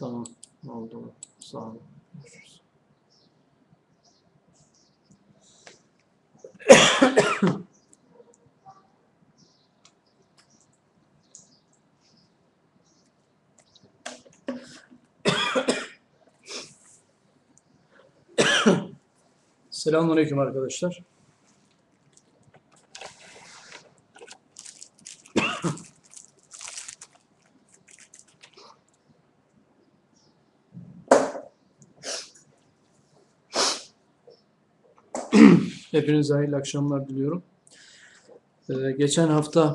Tamam. Oldu. Sağ olun. Görüşürüz. Selamünaleyküm arkadaşlar. Hepinize hayırlı akşamlar diliyorum. Ee, geçen hafta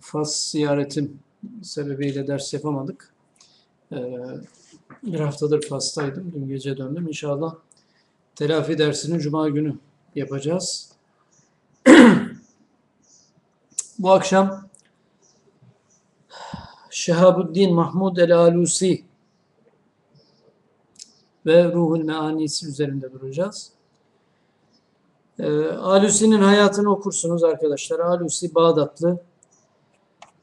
Fas ziyaretim sebebiyle ders yapamadık. Ee, bir haftadır Fas'taydım. Dün gece döndüm. İnşallah telafi dersini Cuma günü yapacağız. Bu akşam Şehabuddin Mahmud el-Alusi ve Ruhul Meanisi üzerinde duracağız. Ee, Alusi'nin hayatını okursunuz arkadaşlar. Alusi Bağdatlı.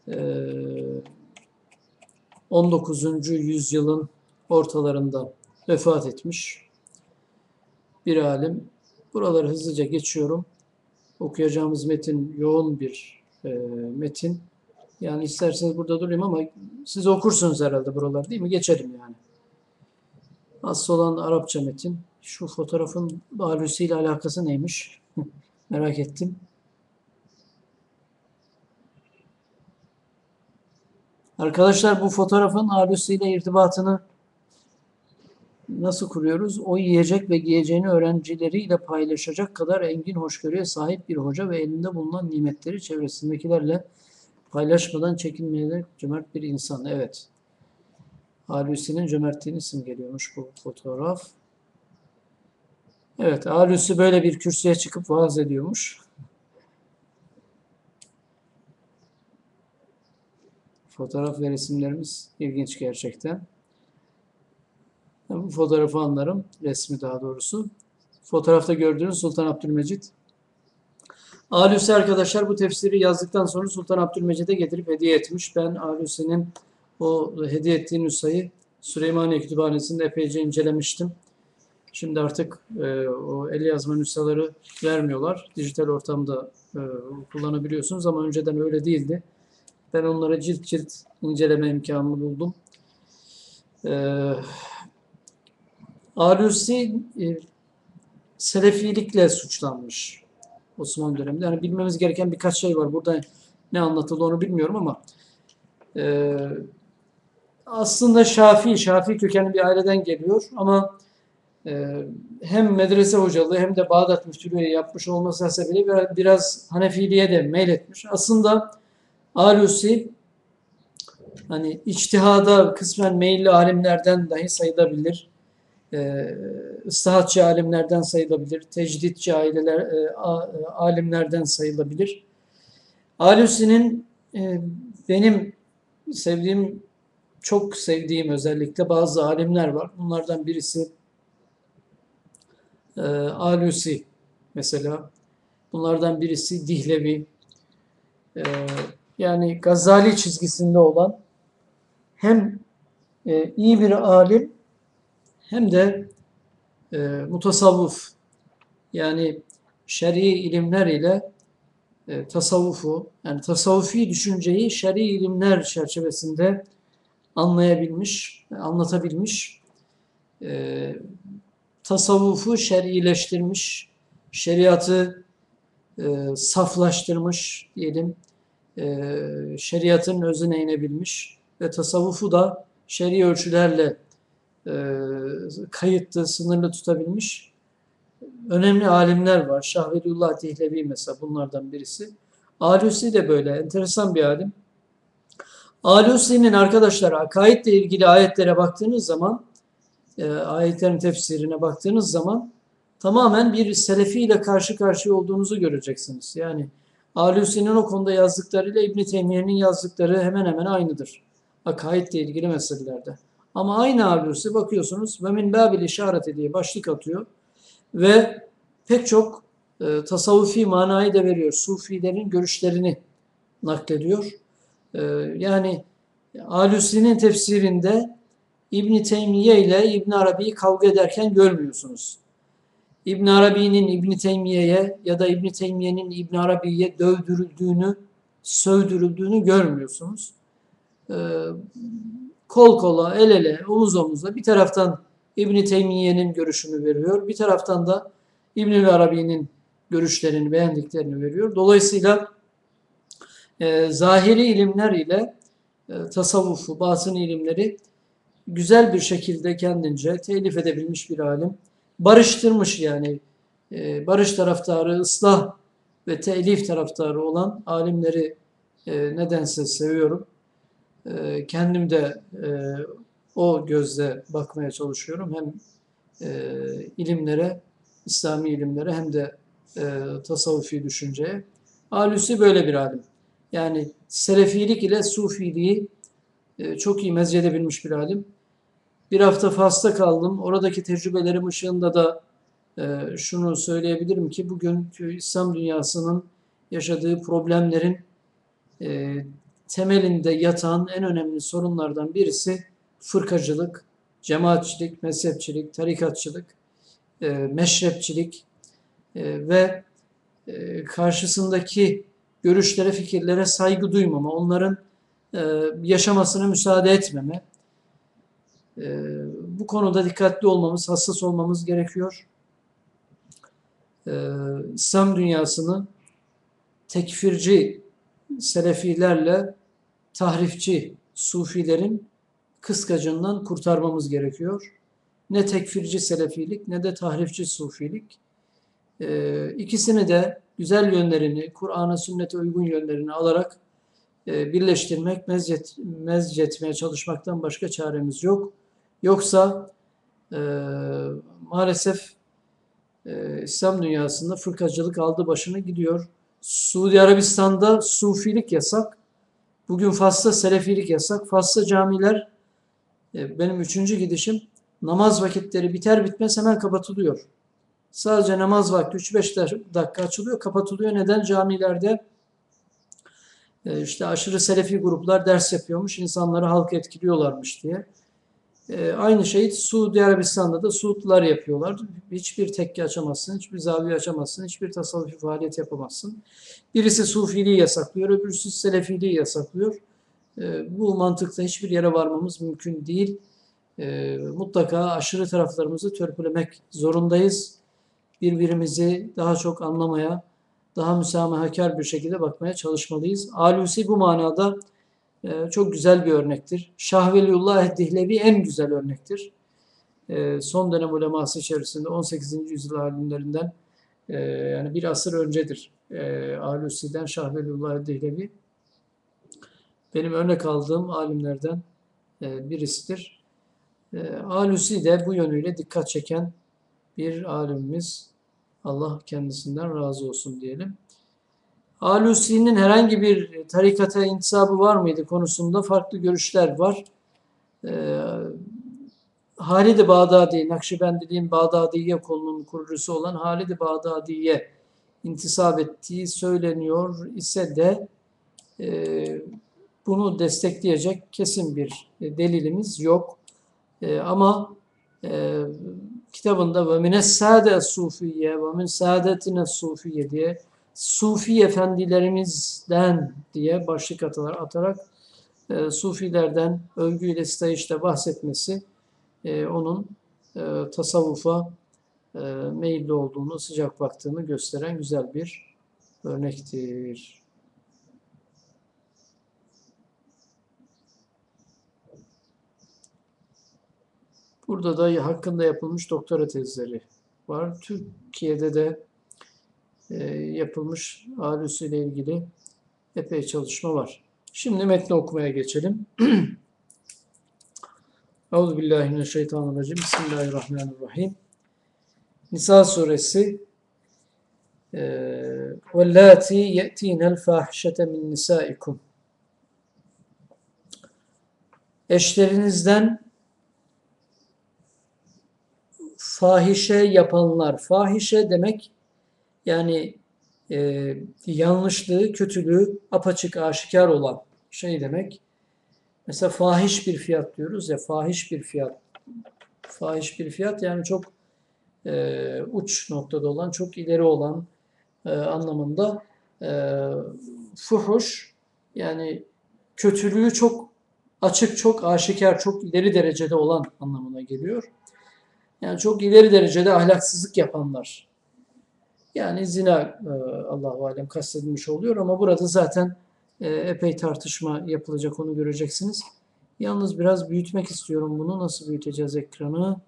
Ee, 19. yüzyılın ortalarında vefat etmiş bir alim. Buraları hızlıca geçiyorum. Okuyacağımız metin yoğun bir e, metin. Yani isterseniz burada durayım ama siz okursunuz herhalde buraları değil mi? Geçelim yani. Asıl olan Arapça metin. Şu fotoğrafın ile alakası neymiş? Merak ettim. Arkadaşlar bu fotoğrafın Alusi ile irtibatını nasıl kuruyoruz? O yiyecek ve giyeceğini öğrencileriyle paylaşacak kadar engin hoşgörüye sahip bir hoca ve elinde bulunan nimetleri çevresindekilerle paylaşmadan çekinmeyerek cömert bir insan. Evet. Alusi'nin cömertliğini simgeliyormuş bu fotoğraf. Evet, Alusi böyle bir kürsüye çıkıp vaaz ediyormuş. Fotoğraf ve resimlerimiz ilginç gerçekten. Bu fotoğrafı anlarım, resmi daha doğrusu. Fotoğrafta gördüğünüz Sultan Abdülmecit. Alusi arkadaşlar bu tefsiri yazdıktan sonra Sultan Abdülmecid'e getirip hediye etmiş. Ben Alusi'nin o hediye ettiği nüshayı Süleymaniye Kütüphanesi'nde epeyce incelemiştim. Şimdi artık e, o el yazma nüshaları vermiyorlar. Dijital ortamda e, kullanabiliyorsunuz ama önceden öyle değildi. Ben onları cilt cilt inceleme imkanını buldum. E, Alusi e, Selefilikle suçlanmış Osmanlı döneminde. Yani bilmemiz gereken birkaç şey var. Burada ne anlatıldı onu bilmiyorum ama e, aslında Şafii, Şafii kökenli bir aileden geliyor ama hem medrese hocalığı hem de Bağdat müftülüğü yapmış olması biraz, biraz Hanefiliğe de meyletmiş. Aslında Alusi hani içtihada kısmen meyilli alimlerden dahi sayılabilir. E, ıslahatçı alimlerden sayılabilir. Tecditçi aileler, e, a, e, alimlerden sayılabilir. Alusi'nin e, benim sevdiğim, çok sevdiğim özellikle bazı alimler var. Bunlardan birisi e, Alusi mesela. Bunlardan birisi Dihlevi. E, yani Gazali çizgisinde olan hem e, iyi bir alim hem de e, mutasavvuf yani şer'i ilimler ile e, tasavvufu yani tasavvufi düşünceyi şer'i ilimler çerçevesinde anlayabilmiş, anlatabilmiş, tasavvufu şer'ileştirmiş, şeriatı e, saflaştırmış diyelim, e, şeriatın özüne inebilmiş ve tasavvufu da şer'i ölçülerle e, kayıtlı, sınırlı tutabilmiş önemli alimler var. Şah Veliullah Dihlevi mesela bunlardan birisi. Alusi de böyle enteresan bir alim. Alusi'nin arkadaşlar akaidle ilgili ayetlere baktığınız zaman e, ayetlerin tefsirine baktığınız zaman tamamen bir selefi ile karşı karşıya olduğunuzu göreceksiniz. Yani Alusi'nin o konuda yazdıklarıyla İbn Teymiye'nin yazdıkları hemen hemen aynıdır. Akaidle ilgili meselelerde. Ama aynı Alusi bakıyorsunuz ve min babil işareti diye başlık atıyor ve pek çok e, tasavvufi manayı da veriyor. Sufilerin görüşlerini naklediyor. E, yani Alusi'nin tefsirinde İbn Teymiye ile İbn Arabi'yi kavga ederken görmüyorsunuz. İbn Arabi'nin İbn Teymiye'ye ya da İbn Teymiye'nin İbn Arabi'ye dövdürüldüğünü, sövdürüldüğünü görmüyorsunuz. Ee, kol kola, el ele, omuz omuza bir taraftan İbn Teymiye'nin görüşünü veriyor, bir taraftan da İbn Arabi'nin görüşlerini, beğendiklerini veriyor. Dolayısıyla e, zahiri ilimler ile e, tasavvufu, batın ilimleri güzel bir şekilde kendince telif edebilmiş bir alim. Barıştırmış yani e, barış taraftarı, ıslah ve telif taraftarı olan alimleri e, nedense seviyorum. E, kendim de e, o gözle bakmaya çalışıyorum. Hem e, ilimlere, İslami ilimlere hem de e, tasavvufi düşünceye. Alusi böyle bir alim. Yani Selefilik ile Sufiliği e, çok iyi mezcedebilmiş bir alim. Bir hafta Fas'ta kaldım. Oradaki tecrübelerim ışığında da e, şunu söyleyebilirim ki bugünkü İslam dünyasının yaşadığı problemlerin e, temelinde yatan en önemli sorunlardan birisi fırkacılık, cemaatçilik, mezhepçilik, tarikatçılık, e, meşrepçilik e, ve e, karşısındaki görüşlere, fikirlere saygı duymama, onların e, yaşamasına müsaade etmeme. E, bu konuda dikkatli olmamız, hassas olmamız gerekiyor. E, İslam dünyasını tekfirci selefilerle tahrifçi sufilerin kıskacından kurtarmamız gerekiyor. Ne tekfirci selefilik ne de tahrifçi sufilik. E, ikisini de güzel yönlerini, Kur'an'a, sünnete uygun yönlerini alarak e, birleştirmek, mezcet, mezcetmeye çalışmaktan başka çaremiz yok. Yoksa e, maalesef e, İslam dünyasında fırkacılık aldı başını gidiyor. Suudi Arabistan'da sufilik yasak. Bugün Fas'ta selefilik yasak. Fas'ta camiler e, benim üçüncü gidişim namaz vakitleri biter bitmez hemen kapatılıyor. Sadece namaz vakti 3-5 dakika açılıyor, kapatılıyor. Neden? Camilerde e, işte aşırı selefi gruplar ders yapıyormuş, insanları halk etkiliyorlarmış diye. E, aynı şeyi Suudi Arabistan'da da Suudlular yapıyorlar. Hiçbir tekke açamazsın, hiçbir zaviye açamazsın, hiçbir tasavvufi faaliyet yapamazsın. Birisi Sufiliği yasaklıyor, öbürsü Selefiliği yasaklıyor. E, bu mantıkta hiçbir yere varmamız mümkün değil. Mutlaka aşırı taraflarımızı törpülemek zorundayız birbirimizi daha çok anlamaya, daha müsamahakar bir şekilde bakmaya çalışmalıyız. Alusi bu manada e, çok güzel bir örnektir. Şahveliullah Dihlevi en güzel örnektir. E, son dönem uleması içerisinde 18. yüzyıl alimlerinden e, yani bir asır öncedir e, Alusi'den Şahveliullah Dihlevi. Benim örnek aldığım alimlerden e, birisidir. E, Alusi de bu yönüyle dikkat çeken bir alimimiz. Allah kendisinden razı olsun diyelim. Alusi'nin herhangi bir tarikata intisabı var mıydı konusunda farklı görüşler var. Ee, Halid-i Bağdadi, Nakşibendiliğin Bağdadiye kolunun kurucusu olan Halid-i Bağdadi'ye intisap ettiği söyleniyor ise de e, bunu destekleyecek kesin bir delilimiz yok. E, ama e, kitabında ve mines sade sufiye ve min saadetine sufiye diye Sufi efendilerimizden diye başlık atarak e, Sufilerden övgüyle stajişte bahsetmesi e, onun e, tasavvufa e, meyilli olduğunu, sıcak baktığını gösteren güzel bir örnektir. Burada da hakkında yapılmış doktora tezleri var. Türkiye'de de yapılmış Alusi ile ilgili epey çalışma var. Şimdi metni okumaya geçelim. Euzubillahimineşşeytanirracim. Bismillahirrahmanirrahim. Nisa suresi وَاللَّاتِ يَأْتِينَ الْفَاحِشَةَ مِنْ نِسَائِكُمْ Eşlerinizden fahişe yapanlar. Fahişe demek yani e, yanlışlığı, kötülüğü apaçık, aşikar olan şey demek. Mesela fahiş bir fiyat diyoruz ya, fahiş bir fiyat. Fahiş bir fiyat yani çok e, uç noktada olan, çok ileri olan e, anlamında e, fuhuş yani kötülüğü çok açık, çok aşikar, çok ileri derecede olan anlamına geliyor. Yani çok ileri derecede ahlaksızlık yapanlar. Yani zina e, Allahu alem kastedilmiş oluyor ama burada zaten e, epey tartışma yapılacak onu göreceksiniz. Yalnız biraz büyütmek istiyorum bunu. Nasıl büyüteceğiz ekranı?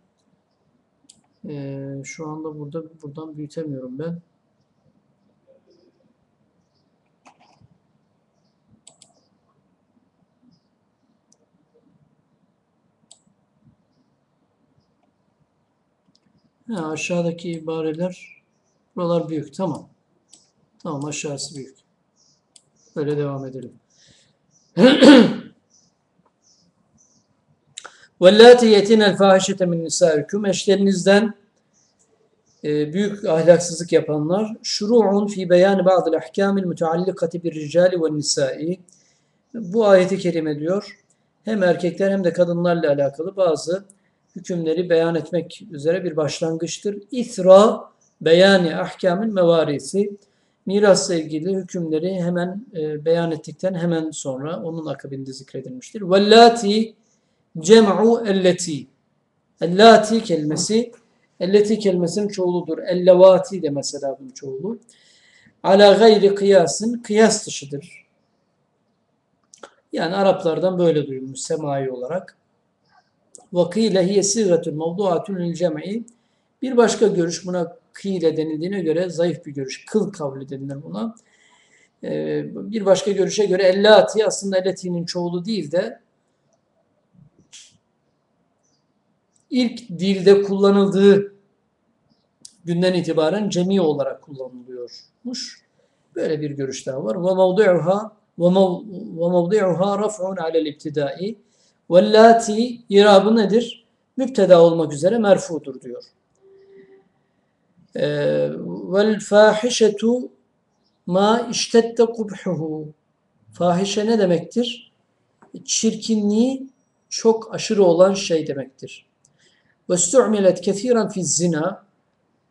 E, şu anda burada buradan büyütemiyorum ben. Ha, aşağıdaki ibareler buralar büyük. Tamam. Tamam aşağısı büyük. Böyle devam edelim. وَاللّٰتِ يَتِينَ الْفَاحِشَةَ مِنْ نِسَائِكُمْ Eşlerinizden e, büyük ahlaksızlık yapanlar şuru'un fi beyan ba'dil ahkamil muteallikati bir ricali ve nisai bu ayeti kerime diyor hem erkekler hem de kadınlarla alakalı bazı hükümleri beyan etmek üzere bir başlangıçtır. İthra beyani ahkamil mevarisi mirasla ilgili hükümleri hemen e, beyan ettikten hemen sonra onun akabinde zikredilmiştir. Vellati cem'u elleti ellati kelimesi elleti kelimesinin çoğuludur. Ellevati de mesela bunun çoğulu. Ala gayri kıyasın kıyas dışıdır. Yani Araplardan böyle duyulmuş semai olarak. Vakile hiye sigatun mevduatun lil cem'i. Bir başka görüş buna kıyle denildiğine göre zayıf bir görüş. Kıl kavli denilir buna. Ee, bir başka görüşe göre ellati aslında elleti'nin çoğulu değil de ilk dilde kullanıldığı günden itibaren cemi olarak kullanılıyormuş. Böyle bir görüş daha var. Ve mevdu'uha ve mevdu'uha raf'un alel ibtidai Vellati irabı nedir? Müpteda olmak üzere merfudur diyor. Ee, vel fahişetu ma iştette kubhuhu. Fahişe ne demektir? Çirkinliği çok aşırı olan şey demektir. Ve stu'milet kethiren fi zina.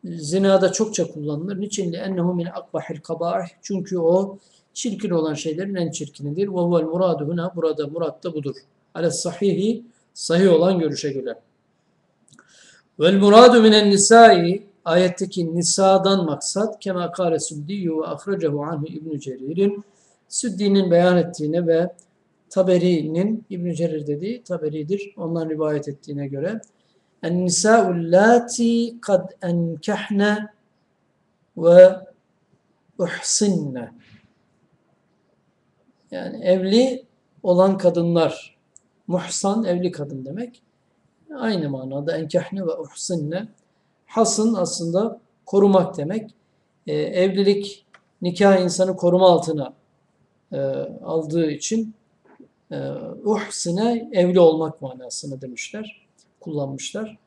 Zinada çokça kullanılır. Niçin? Ennehu min akbahil kaba'ih. Çünkü o çirkin olan şeylerin en çirkinidir. Ve huvel muradu huna. Burada murat da budur ale sahihi sahih olan görüşe göre. Vel muradu minen nisai ayetteki nisadan maksat kema kâle Süddiyyü ve ahrecehu anhu İbn Cerir'in Süddi'nin beyan ettiğine ve Taberi'nin İbn Cerir dediği Taberi'dir. Ondan rivayet ettiğine göre en nisa'u lati kad enkehne ve uhsinne yani evli olan kadınlar Muhsan evli kadın demek. Aynı manada enkehne ve uhsinne. Hasın aslında korumak demek. E, evlilik nikah insanı koruma altına e, aldığı için e, uhsine evli olmak manasını demişler. Kullanmışlar.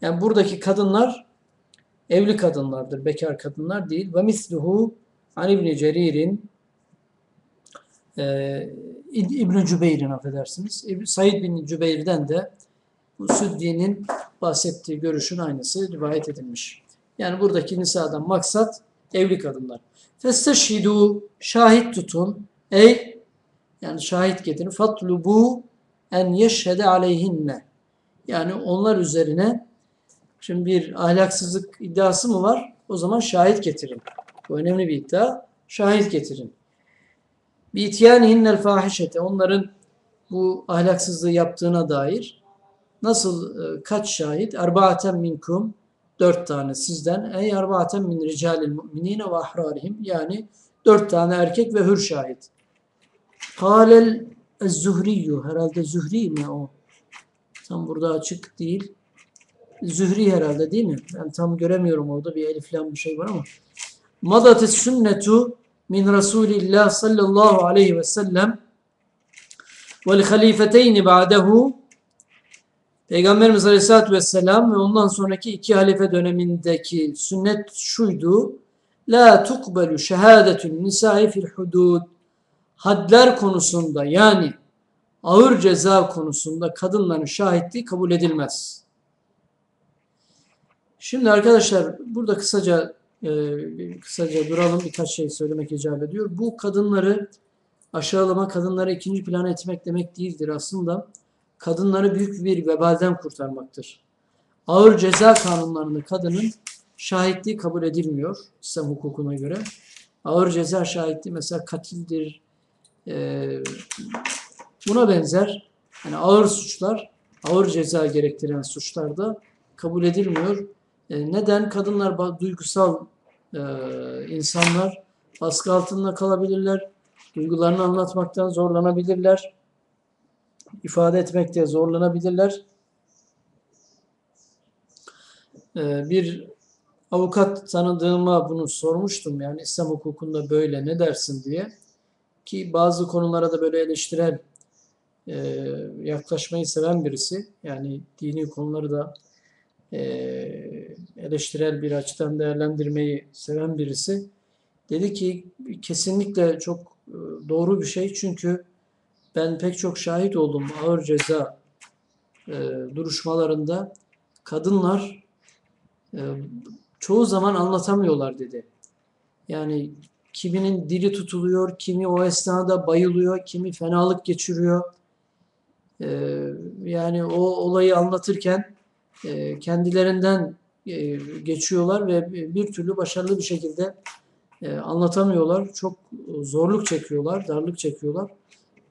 Yani buradaki kadınlar evli kadınlardır, bekar kadınlar değil. Ve misluhu an İbni Cerir'in e, İbn-i Cübeyr'in affedersiniz. Said bin Cübeyr'den de bu Süddi'nin bahsettiği görüşün aynısı rivayet edilmiş. Yani buradaki nisadan maksat evli kadınlar. Festeşhidu şahit tutun. Ey yani şahit getirin. Fatlubu en yeşhede aleyhinne. Yani onlar üzerine şimdi bir ahlaksızlık iddiası mı var? O zaman şahit getirin. Bu önemli bir iddia. Şahit getirin. Bitiyanihinnel fahişete onların bu ahlaksızlığı yaptığına dair nasıl e, kaç şahit? Erbaaten minkum dört tane sizden. Ey erbaaten min ricalil mu'minine ve ahrarihim yani dört tane erkek ve hür şahit. Kâlel ez-zuhriyyu herhalde Zühri mi o? Tam burada açık değil. Zühri herhalde değil mi? Ben tam göremiyorum orada bir eliflen bir şey var ama. Madatis sünnetu min Resulillah sallallahu aleyhi ve sellem vel halifeteyni ba'dehu Peygamberimiz Aleyhisselatü Vesselam ve ondan sonraki iki halife dönemindeki sünnet şuydu. La tukbelu şehadetün nisai fil hudud. Hadler konusunda yani ağır ceza konusunda kadınların şahitliği kabul edilmez. Şimdi arkadaşlar burada kısaca e, kısaca duralım birkaç şey söylemek icap ediyor. Bu kadınları aşağılama, kadınları ikinci plana etmek demek değildir. Aslında kadınları büyük bir vebalden kurtarmaktır. Ağır ceza kanunlarında kadının şahitliği kabul edilmiyor İslam hukukuna göre. Ağır ceza şahitliği mesela katildir, e, buna benzer yani ağır suçlar, ağır ceza gerektiren suçlarda kabul edilmiyor. E, neden? Kadınlar duygusal e, insanlar baskı altında kalabilirler, duygularını anlatmaktan zorlanabilirler, ifade etmekte zorlanabilirler. E, bir avukat tanıdığıma bunu sormuştum. Yani İslam hukukunda böyle ne dersin diye. Ki bazı konulara da böyle eleştirel e, yaklaşmayı seven birisi. Yani dini konuları da e, eleştirel bir açıdan değerlendirmeyi seven birisi. Dedi ki kesinlikle çok e, doğru bir şey. Çünkü ben pek çok şahit oldum ağır ceza e, duruşmalarında kadınlar e, çoğu zaman anlatamıyorlar dedi. Yani kiminin dili tutuluyor, kimi o esnada bayılıyor, kimi fenalık geçiriyor. Ee, yani o olayı anlatırken e, kendilerinden e, geçiyorlar ve bir türlü başarılı bir şekilde e, anlatamıyorlar. Çok zorluk çekiyorlar, darlık çekiyorlar.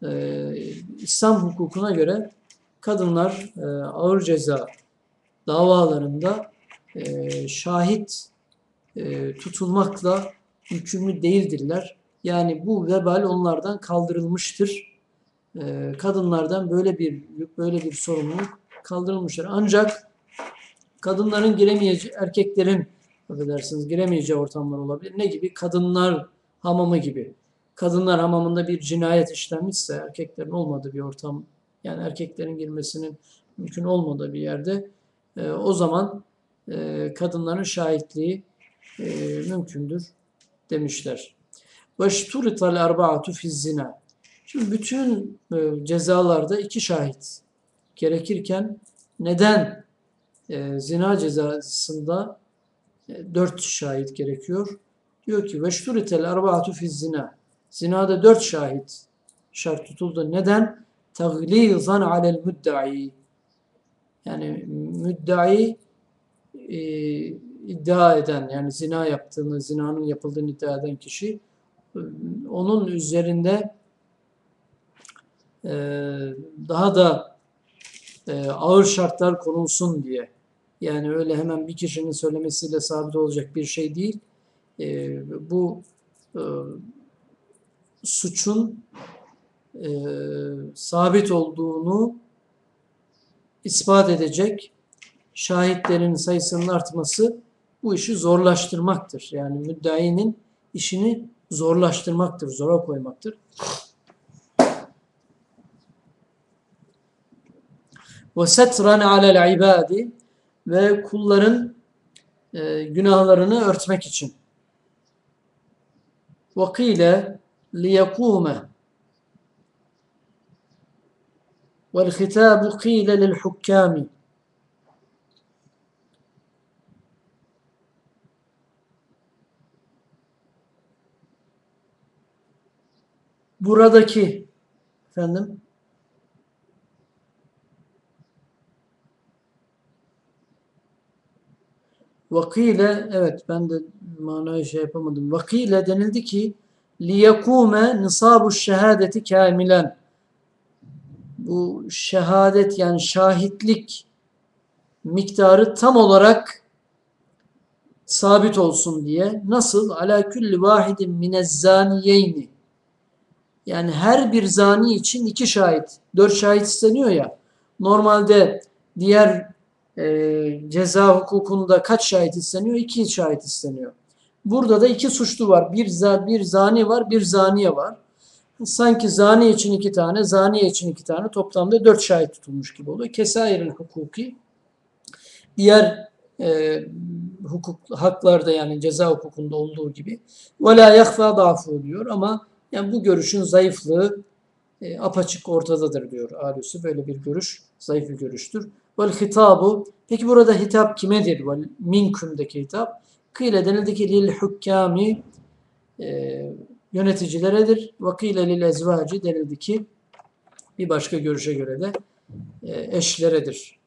E, İslam hukukuna göre kadınlar e, ağır ceza davalarında e, şahit e, tutulmakla yükümlü değildirler. Yani bu vebal onlardan kaldırılmıştır. E, kadınlardan böyle bir böyle bir sorumluluk kaldırılmıştır. Ancak kadınların giremeyeceği, erkeklerin affedersiniz giremeyeceği ortamlar olabilir. Ne gibi? Kadınlar hamamı gibi. Kadınlar hamamında bir cinayet işlenmişse erkeklerin olmadığı bir ortam yani erkeklerin girmesinin mümkün olmadığı bir yerde e, o zaman e, kadınların şahitliği e, mümkündür demişler. Veşturital erba'atu fiz zina. Şimdi bütün e, cezalarda iki şahit gerekirken neden e, zina cezasında e, dört şahit gerekiyor? Diyor ki veşturitel erba'atu fiz zina. Zinada dört şahit şart tutuldu. Neden? Taglizan alel müddai. Yani müddai e, iddia eden yani zina yaptığını, zinanın yapıldığını iddia eden kişi onun üzerinde e, daha da e, ağır şartlar konulsun diye yani öyle hemen bir kişinin söylemesiyle sabit olacak bir şey değil. E, bu e, suçun e, sabit olduğunu ispat edecek şahitlerin sayısının artması bu işi zorlaştırmaktır. Yani müddainin işini zorlaştırmaktır, zora koymaktır. Ve setran alel ibadi ve kulların e, günahlarını örtmek için. Ve hitabu kıyle lil hukkami buradaki efendim Vakile evet ben de manayı şey yapamadım. Vakile denildi ki liyekume nisabu şehadeti kamilen. Bu şehadet yani şahitlik miktarı tam olarak sabit olsun diye nasıl ala kulli vahidin minezzaniyeyni yani her bir zani için iki şahit, dört şahit isteniyor ya. Normalde diğer e, ceza hukukunda kaç şahit isteniyor? İki şahit isteniyor. Burada da iki suçlu var. Bir, bir zani var, bir zaniye var. Sanki zani için iki tane, zaniye için iki tane toplamda dört şahit tutulmuş gibi oluyor. Kesair'in hukuki. Diğer e, hukuk haklarda yani ceza hukukunda olduğu gibi. Ve la dafu diyor ama yani bu görüşün zayıflığı e, apaçık ortadadır diyor Alüsü. Böyle bir görüş zayıf bir görüştür. Vel hitabu peki burada hitap kimedir? Vel minkümdeki hitap kıyle denildi ki lil hukkami e, yöneticileredir. Ve kıyle lil ezvaci denildi ki bir başka görüşe göre de e, eşleredir.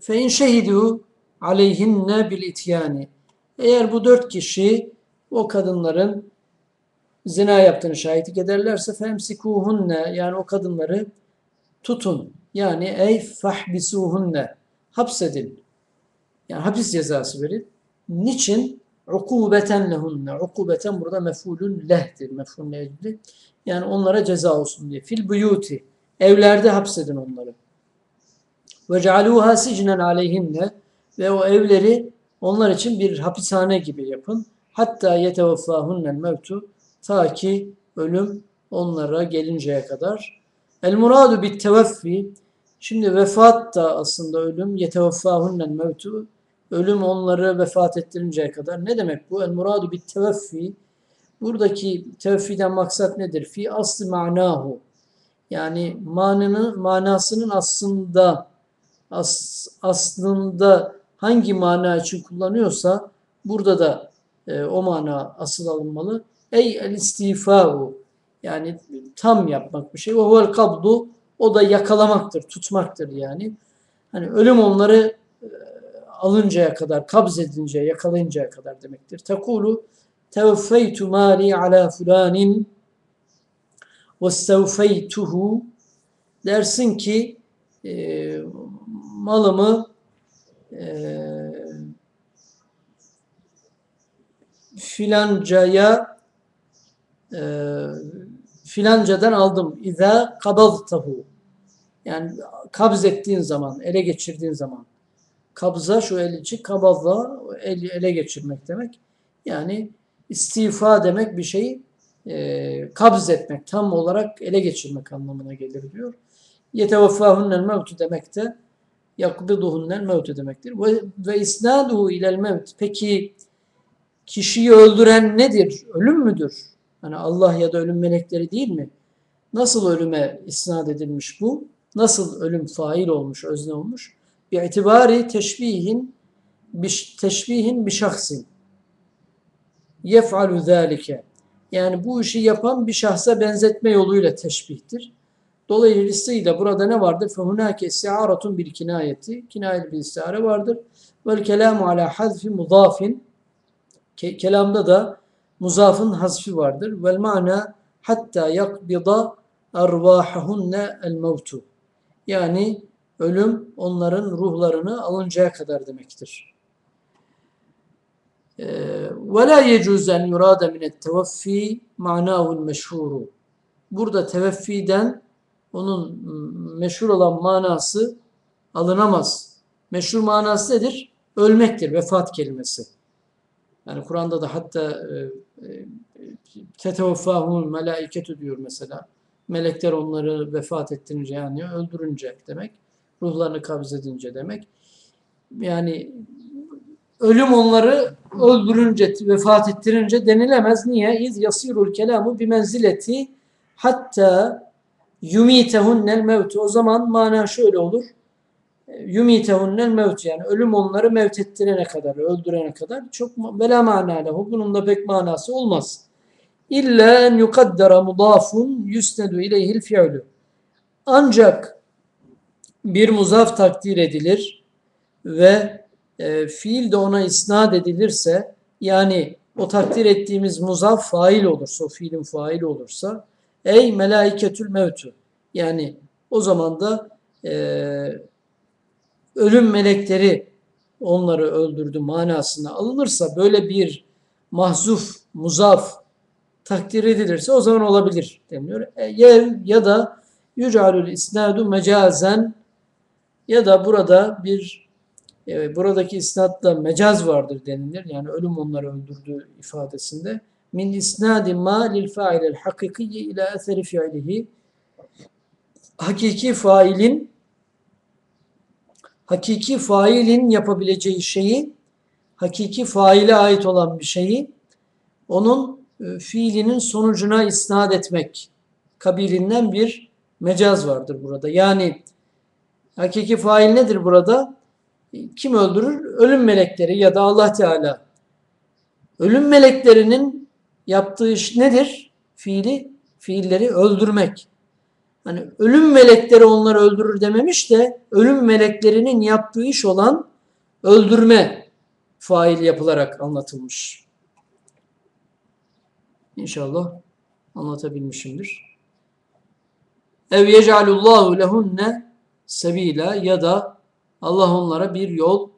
Fe in şehidu aleyhinne bil ityani. Eğer bu dört kişi o kadınların zina yaptığını şahitlik ederlerse femsikuhunne yani o kadınları tutun. Yani ey fahbisuhunne hapsedin. Yani hapis cezası verin. Niçin? Ukubeten lehunne. Ukubeten burada mefulün lehdir. Mefulün lehdir. Yani onlara ceza olsun diye. Fil buyuti. Evlerde hapsedin onları. Ve cealuha sicnen aleyhinne. Ve o evleri onlar için bir hapishane gibi yapın. Hatta yetevaffahunne'l mevtu. Ta ki ölüm onlara gelinceye kadar. El muradu bit tevaffi. Şimdi vefat da aslında ölüm. Yetevaffahunne'l mevtu. Ölüm onları vefat ettirinceye kadar. Ne demek bu? El muradu bit tevaffi. Buradaki tevfiden maksat nedir? Fi aslı manahu. Yani manını, manasının aslında as, aslında hangi mana için kullanıyorsa burada da e, o mana asıl alınmalı. Ey el istifa'u yani tam yapmak bir şey. O huvel kabdu o da yakalamaktır, tutmaktır yani. Hani ölüm onları alıncaya kadar, kabz edinceye, yakalayıncaya kadar demektir. Tekulu tevfeytu mali ala fulanin ve sevfeytuhu dersin ki e, malımı e, filancaya e, filancadan aldım. İza kabaztahu yani kabz ettiğin zaman, ele geçirdiğin zaman kabza şu el içi kabazla el, ele geçirmek demek. Yani istifa demek bir şeyi e, kabz etmek, tam olarak ele geçirmek anlamına gelir diyor. Yetevaffahünnel mevtu demek de yakbiduhunnel mevtu demektir. Ve, ve isnaduhu ilel mevt. Peki kişiyi öldüren nedir? Ölüm müdür? Hani Allah ya da ölüm melekleri değil mi? Nasıl ölüme isnat edilmiş bu? Nasıl ölüm fail olmuş, özne olmuş? Bir itibari teşbihin teşbihin bir şahsin yef'alu zâlike yani bu işi yapan bir şahsa benzetme yoluyla teşbihtir. Dolayısıyla burada ne vardır? فَهُنَاكَ istiaratun bir kinayeti. Kinayeli bir istiare vardır. Vel kelamu ala hazfi mudafin. Kelamda da muzafın hazfi vardır. Vel mana hatta yakbida arvahahunne el mevtu. Yani ölüm onların ruhlarını alıncaya kadar demektir. Ve la yecuzen yurada minet tevaffi manahu'l meşhuru. Burada teveffiden onun meşhur olan manası alınamaz. Meşhur manası nedir? Ölmektir, vefat kelimesi. Yani Kur'an'da da hatta tetevaffahumul melaiketu diyor mesela. Melekler onları vefat ettirince yani öldürünce demek. Ruhlarını kabz edince demek. Yani ölüm onları öldürünce, vefat ettirince denilemez. Niye? İz yasirul kelamu bi menzileti hatta yumitehunnel mevtu. O zaman mana şöyle olur. Yumitehunnel mevtu yani ölüm onları mevt ettirene kadar, öldürene kadar çok bela mana lehu. Bunun da pek manası olmaz. İlla en yukaddara mudafun yusnedu ileyhil fi'lu. Ancak bir muzaf takdir edilir ve e, fiil de ona isnat edilirse yani o takdir ettiğimiz muzaf fail olursa, o fiilin fail olursa ey melaiketül mevtü yani o zaman da e, ölüm melekleri onları öldürdü manasına alınırsa böyle bir mahzuf, muzaf takdir edilirse o zaman olabilir deniliyor. E, ya, ya da yücalül isnadu mecazen ya da burada bir e, buradaki isnatta mecaz vardır denilir. Yani ölüm onları öldürdüğü ifadesinde. Min isnadi ma lil fa'ilel hakikiyye ila eseri fi'lihi. Hakiki failin hakiki failin yapabileceği şeyi hakiki faile ait olan bir şeyi onun e, fiilinin sonucuna isnat etmek kabilinden bir mecaz vardır burada. Yani hakiki fail nedir burada? Kim öldürür? Ölüm melekleri ya da Allah Teala. Ölüm meleklerinin yaptığı iş nedir? Fiili, fiilleri öldürmek. Hani ölüm melekleri onları öldürür dememiş de ölüm meleklerinin yaptığı iş olan öldürme fail yapılarak anlatılmış. İnşallah anlatabilmişimdir. Ev yec'alullahu lehunne sebila ya da Allah onlara bir yol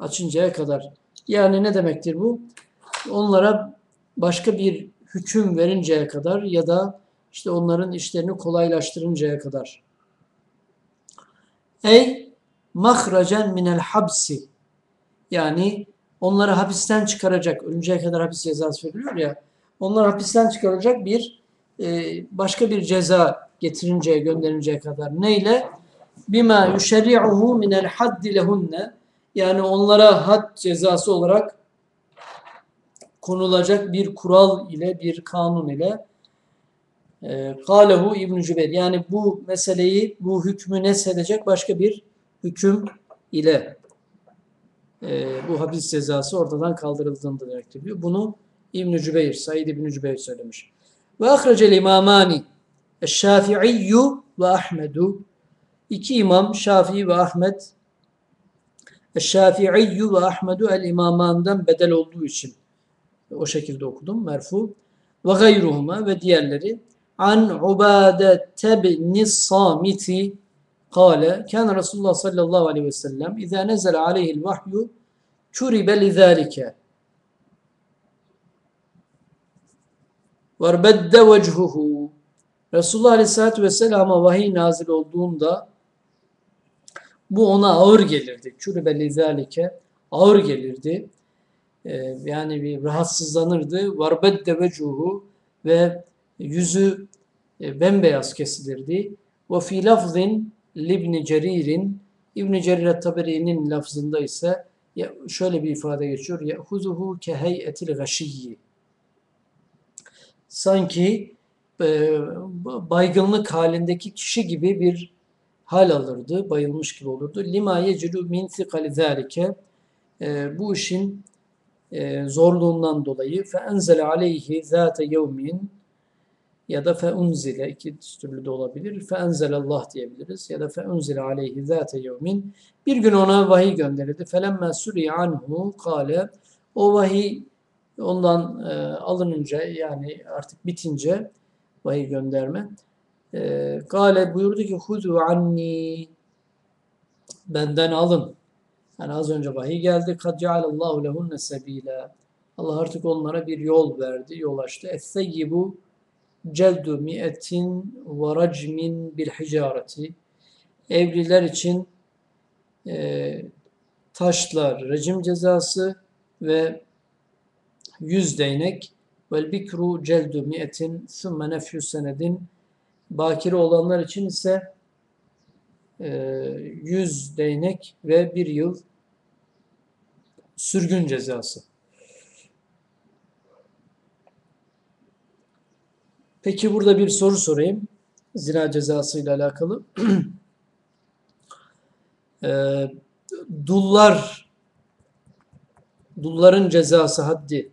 açıncaya kadar. Yani ne demektir bu? Onlara başka bir hüküm verinceye kadar ya da işte onların işlerini kolaylaştırıncaya kadar. Ey mahracen minel habsi yani onları hapisten çıkaracak, ölünceye kadar hapis cezası veriliyor ya, onlar hapisten çıkaracak bir e, başka bir ceza getirinceye, gönderinceye kadar. Neyle? Bima yuşerri'uhu minel haddi lehunne yani onlara had cezası olarak konulacak bir kural ile, bir kanun ile Kalehu İbn Cübeyr. Yani bu meseleyi, bu hükmü nesedecek başka bir hüküm ile e, bu hapis cezası ortadan kaldırıldığında demektir diyor. Bunu İbn Cübeyr, Said İbn Cübeyr söylemiş. Ve ahrecel imamani Şafi'iyyu ve Ahmedu İki imam Şafii ve Ahmet. Şafi'iyyu ve Ahmedu el imamandan bedel olduğu için o şekilde okudum merfu. Ve gayruhuma ve diğerleri. An Ubade tebni Samiti kâle kâne Resulullah sallallahu aleyhi ve sellem izâ nezele aleyhil vahyu çuribe lizâlike verbedde vechuhu. Resulullah Aleyhisselatü Vesselam'a vahiy nazil olduğunda bu ona ağır gelirdi. Çürübe lizalike ağır gelirdi. Ee, yani bir rahatsızlanırdı. Varbedde vecuhu ve yüzü e, bembeyaz kesilirdi. Ve fi lafzin libni ceririn İbn Cerir Taberi'nin lafzında ise şöyle bir ifade geçiyor. Yahuzuhu ke heyetil gashiyyi. Sanki e, baygınlık halindeki kişi gibi bir hal alırdı, bayılmış gibi olurdu. Lima yecru min sikali zalike e, bu işin e, zorluğundan dolayı fe enzele aleyhi zate yevmin ya da fe unzile iki türlü de olabilir. Fe Allah diyebiliriz ya da fe unzile aleyhi zate yevmin bir gün ona vahiy gönderildi. Felemme suri anhu kale o vahiy ondan e, alınınca yani artık bitince vahiy gönderme. E, Gale buyurdu ki hudu anni benden alın. Yani az önce vahiy geldi. Kad cealallahu lehunne sebila. Allah artık onlara bir yol verdi, yol açtı. Esseyyibu celdu mi'etin ve racmin bil hicareti. Evliler için e, taşlar rejim cezası ve yüz değnek Vel bikru celdu mi'etin sümme nefyü senedin. Bakire olanlar için ise e, 100 değnek ve bir yıl sürgün cezası. Peki burada bir soru sorayım. Zina cezası ile alakalı. e, dullar dulların cezası haddi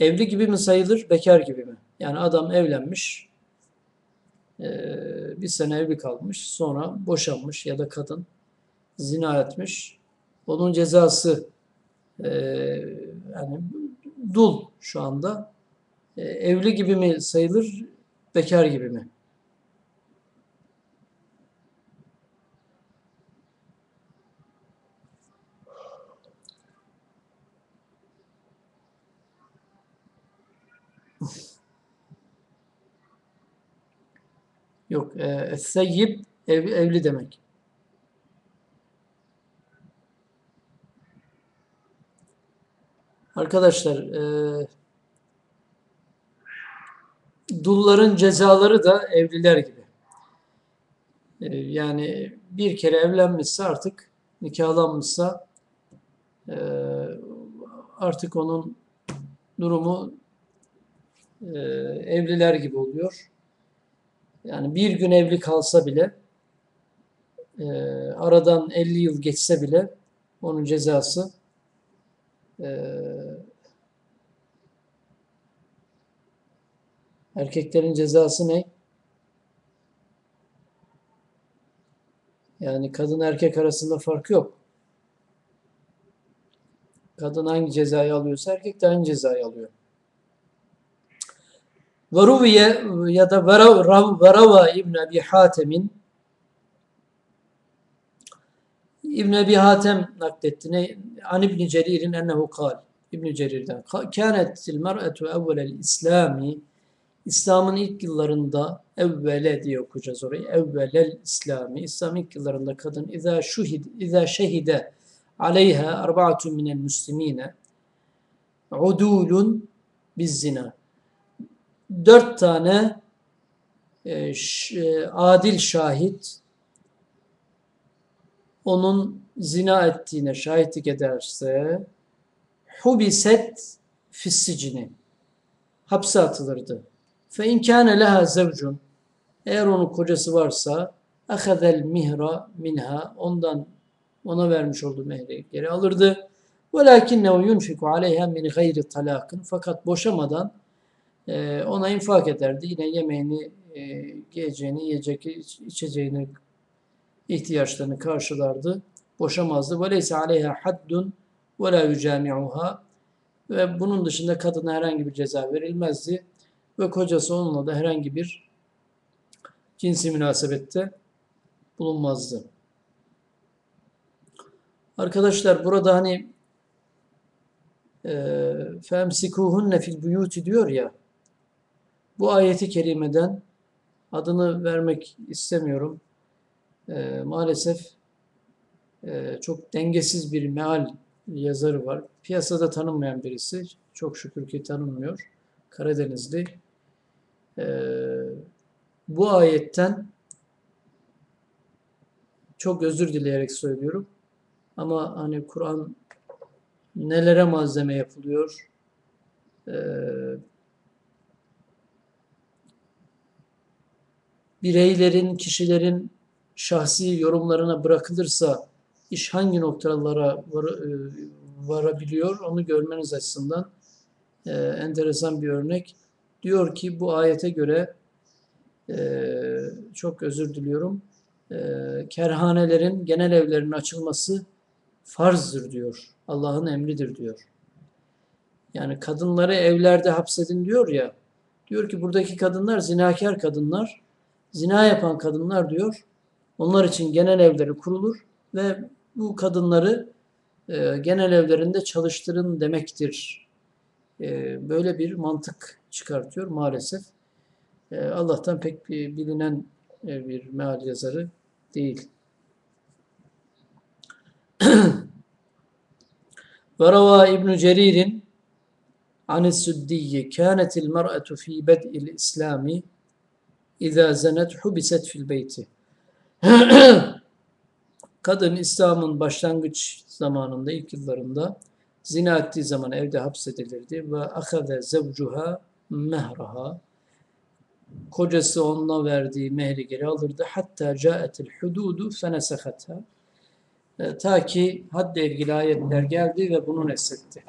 Evli gibi mi sayılır, bekar gibi mi? Yani adam evlenmiş, bir sene evli kalmış, sonra boşanmış ya da kadın zina etmiş. Onun cezası yani dul şu anda. Evli gibi mi sayılır, bekar gibi mi? Yok. E, seyyib ev, evli demek. Arkadaşlar e, dulların cezaları da evliler gibi. E, yani bir kere evlenmişse artık nikahlanmışsa e, artık onun durumu e, evliler gibi oluyor. Yani bir gün evli kalsa bile e, aradan 50 yıl geçse bile onun cezası e, erkeklerin cezası ne? Yani kadın erkek arasında fark yok. Kadın hangi cezayı alıyorsa erkek de aynı cezayı alıyor. Varuviye ya da Varava İbn Abi Hatem'in İbn Ebi Hatem nakletti. Ne? An İbn Cerir'in ennehu kal. İbn Cerir'den. Kânetil mer'etu evvelel İslami İslam'ın ilk yıllarında evvele diye okuyacağız orayı. Evvelel İslami. İslam ilk yıllarında kadın izâ şuhid, izâ şehide aleyha arba'atun minel müslimine udulun biz zina dört tane e, e, adil şahit onun zina ettiğine şahitlik ederse hubiset fissicini hapse atılırdı. Fe inkâne leha zevcun eğer onun kocası varsa ahazel mihra minha ondan ona vermiş olduğu mehri geri alırdı. Velakinnehu yunfiku aleyha min gayri talakın fakat boşamadan e, ona infak ederdi. Yine yemeğini, e, giyeceğini, yiyecek, içeceğini, ihtiyaçlarını karşılardı. Boşamazdı. وَلَيْسَ عَلَيْهَا حَدٌّ وَلَا يُجَامِعُهَا Ve bunun dışında kadına herhangi bir ceza verilmezdi. Ve kocası onunla da herhangi bir cinsi münasebette bulunmazdı. Arkadaşlar burada hani femsikuhunne fil buyuti diyor ya bu ayeti kerimeden adını vermek istemiyorum. E, maalesef e, çok dengesiz bir meal yazarı var. Piyasada tanınmayan birisi. Çok şükür ki tanınmıyor. Karadenizli. E, bu ayetten çok özür dileyerek söylüyorum. Ama hani Kur'an nelere malzeme yapılıyor? Ee, bireylerin, kişilerin şahsi yorumlarına bırakılırsa iş hangi noktalara var, e, varabiliyor onu görmeniz açısından e, enteresan bir örnek. Diyor ki bu ayete göre e, çok özür diliyorum e, kerhanelerin genel evlerinin açılması farzdır diyor. Allah'ın emridir diyor. Yani kadınları evlerde hapsedin diyor ya. Diyor ki buradaki kadınlar zinakar kadınlar zina yapan kadınlar diyor, onlar için genel evleri kurulur ve bu kadınları e, genel evlerinde çalıştırın demektir. E, böyle bir mantık çıkartıyor maalesef. E, Allah'tan pek bir bilinen e, bir meal yazarı değil. Ve rava İbn Cerir'in anis-Süddiyi kânetil mer'atu fî bed'il İslami İza zenet hubiset fil beyti. Kadın İslam'ın başlangıç zamanında, ilk yıllarında zina ettiği zaman evde hapsedilirdi. Ve ahade zevcuha mehraha. Kocası onunla verdiği mehri geri alırdı. Hatta caetil hududu fenesekatha. Ta ki hadde ilgili ayetler geldi ve bunu nesetti.